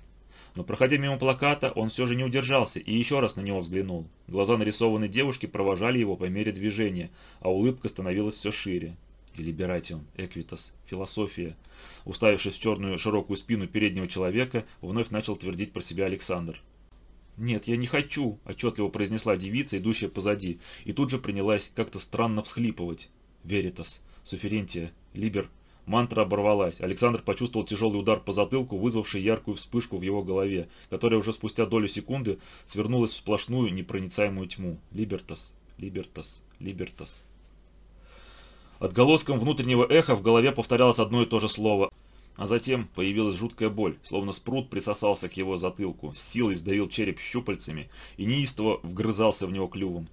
Но проходя мимо плаката, он все же не удержался и еще раз на него взглянул. Глаза нарисованной девушки провожали его по мере движения, а улыбка становилась все шире. Делибератион, Эквитас, философия. Уставившись в черную широкую спину переднего человека, вновь начал твердить про себя Александр. «Нет, я не хочу», – отчетливо произнесла девица, идущая позади, и тут же принялась как-то странно всхлипывать. «Веритас, Суферентия, Либер». Мантра оборвалась. Александр почувствовал тяжелый удар по затылку, вызвавший яркую вспышку в его голове, которая уже спустя долю секунды свернулась в сплошную непроницаемую тьму. «Либертас, Либертас, Либертас». Отголоском внутреннего эха в голове повторялось одно и то же слово. А затем появилась жуткая боль, словно спрут присосался к его затылку, с силой сдавил череп щупальцами и неистово вгрызался в него клювом.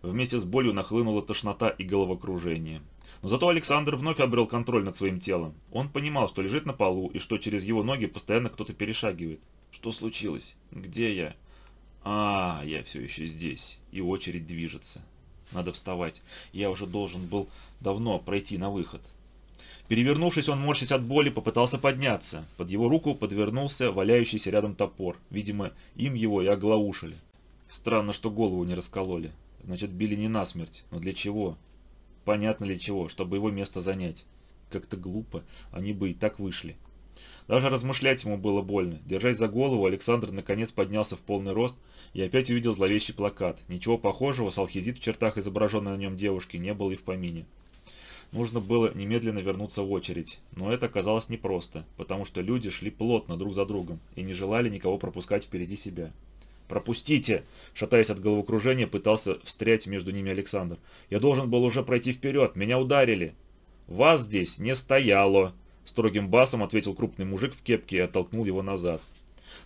Вместе с болью нахлынула тошнота и головокружение. Но зато Александр вновь обрел контроль над своим телом. Он понимал, что лежит на полу и что через его ноги постоянно кто-то перешагивает. Что случилось? Где я? А, я все еще здесь, и очередь движется. Надо вставать. Я уже должен был давно пройти на выход. Перевернувшись, он, морщись от боли, попытался подняться. Под его руку подвернулся валяющийся рядом топор. Видимо, им его и оглаушили. Странно, что голову не раскололи. Значит, били не насмерть. Но для чего? Понятно для чего, чтобы его место занять. Как-то глупо, они бы и так вышли. Даже размышлять ему было больно. Держась за голову, Александр наконец поднялся в полный рост и опять увидел зловещий плакат. Ничего похожего с алхизит в чертах изображенной на нем девушки не было и в помине. Нужно было немедленно вернуться в очередь, но это оказалось непросто, потому что люди шли плотно друг за другом и не желали никого пропускать впереди себя. «Пропустите!» – шатаясь от головокружения, пытался встрять между ними Александр. «Я должен был уже пройти вперед, меня ударили!» «Вас здесь не стояло!» – строгим басом ответил крупный мужик в кепке и оттолкнул его назад.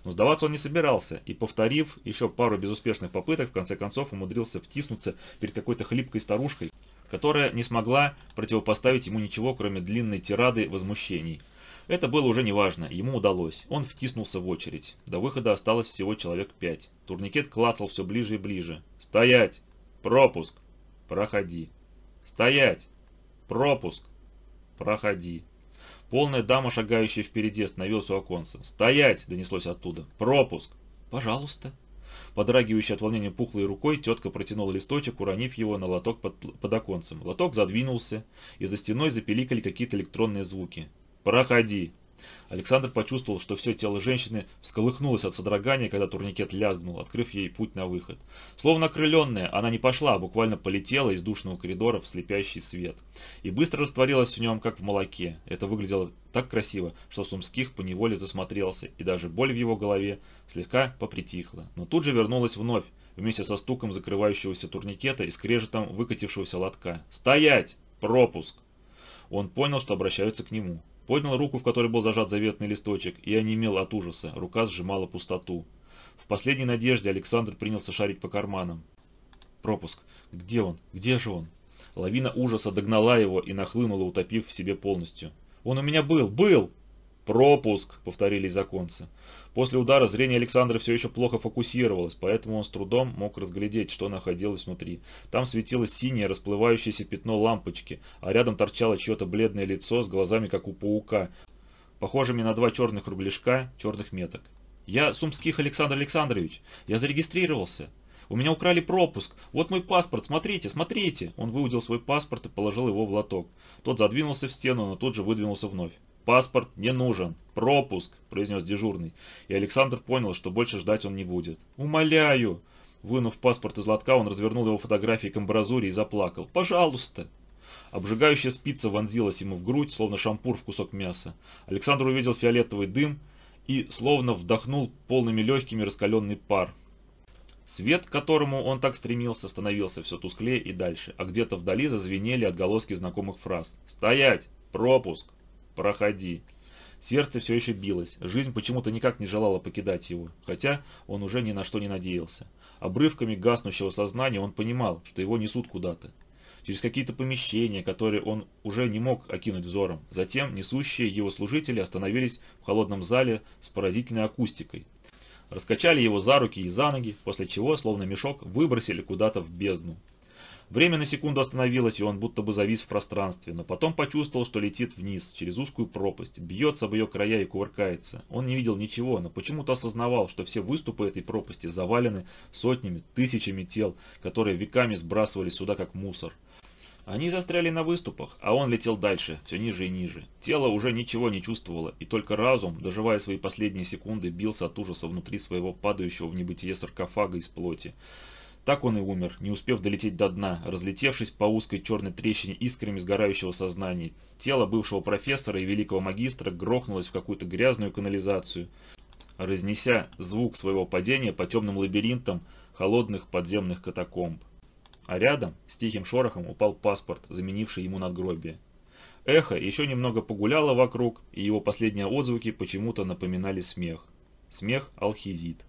Но сдаваться он не собирался, и, повторив еще пару безуспешных попыток, в конце концов умудрился втиснуться перед какой-то хлипкой старушкой, которая не смогла противопоставить ему ничего, кроме длинной тирады возмущений. Это было уже неважно, ему удалось. Он втиснулся в очередь. До выхода осталось всего человек пять. Турникет клацал все ближе и ближе. «Стоять! Пропуск! Проходи! Стоять! Пропуск! Проходи!» Полная дама, шагающая впереди, остановилась у оконца. «Стоять!» – донеслось оттуда. «Пропуск!» «Пожалуйста!» Подрагивающей от волнения пухлой рукой, тетка протянула листочек, уронив его на лоток под, под оконцем. Лоток задвинулся, и за стеной запеликали какие-то электронные звуки. «Проходи!» Александр почувствовал, что все тело женщины всколыхнулось от содрогания, когда турникет лязгнул, открыв ей путь на выход. Словно окрыленная, она не пошла, а буквально полетела из душного коридора в слепящий свет. И быстро растворилась в нем, как в молоке. Это выглядело так красиво, что Сумских поневоле засмотрелся, и даже боль в его голове слегка попритихла. Но тут же вернулась вновь, вместе со стуком закрывающегося турникета и скрежетом выкатившегося лотка. «Стоять! Пропуск!» Он понял, что обращаются к нему. Поднял руку, в которой был зажат заветный листочек, и онемел от ужаса. Рука сжимала пустоту. В последней надежде Александр принялся шарить по карманам. Пропуск. Где он? Где же он? Лавина ужаса догнала его и нахлынула, утопив в себе полностью. «Он у меня был! Был!» «Пропуск!» — повторили законцы. После удара зрение Александра все еще плохо фокусировалось, поэтому он с трудом мог разглядеть, что находилось внутри. Там светилось синее расплывающееся пятно лампочки, а рядом торчало чье-то бледное лицо с глазами, как у паука, похожими на два черных кругляшка черных меток. «Я Сумских Александр Александрович. Я зарегистрировался. У меня украли пропуск. Вот мой паспорт. Смотрите, смотрите!» Он выудил свой паспорт и положил его в лоток. Тот задвинулся в стену, но тут же выдвинулся вновь. «Паспорт не нужен. Пропуск», – произнес дежурный. И Александр понял, что больше ждать он не будет. «Умоляю!» Вынув паспорт из лотка, он развернул его фотографии к амбразуре и заплакал. «Пожалуйста!» Обжигающая спица вонзилась ему в грудь, словно шампур в кусок мяса. Александр увидел фиолетовый дым и словно вдохнул полными легкими раскаленный пар. Свет, к которому он так стремился, становился все тусклее и дальше, а где-то вдали зазвенели отголоски знакомых фраз. «Стоять! Пропуск! Проходи. Сердце все еще билось, жизнь почему-то никак не желала покидать его, хотя он уже ни на что не надеялся. Обрывками гаснущего сознания он понимал, что его несут куда-то. Через какие-то помещения, которые он уже не мог окинуть взором. Затем несущие его служители остановились в холодном зале с поразительной акустикой. Раскачали его за руки и за ноги, после чего, словно мешок, выбросили куда-то в бездну. Время на секунду остановилось, и он будто бы завис в пространстве, но потом почувствовал, что летит вниз, через узкую пропасть, бьется об ее края и кувыркается. Он не видел ничего, но почему-то осознавал, что все выступы этой пропасти завалены сотнями, тысячами тел, которые веками сбрасывали сюда как мусор. Они застряли на выступах, а он летел дальше, все ниже и ниже. Тело уже ничего не чувствовало, и только разум, доживая свои последние секунды, бился от ужаса внутри своего падающего в небытие саркофага из плоти. Так он и умер, не успев долететь до дна, разлетевшись по узкой черной трещине искрами сгорающего сознания. Тело бывшего профессора и великого магистра грохнулось в какую-то грязную канализацию, разнеся звук своего падения по темным лабиринтам холодных подземных катакомб. А рядом с тихим шорохом упал паспорт, заменивший ему надгробие. Эхо еще немного погуляло вокруг, и его последние отзвуки почему-то напоминали смех. Смех Алхизит.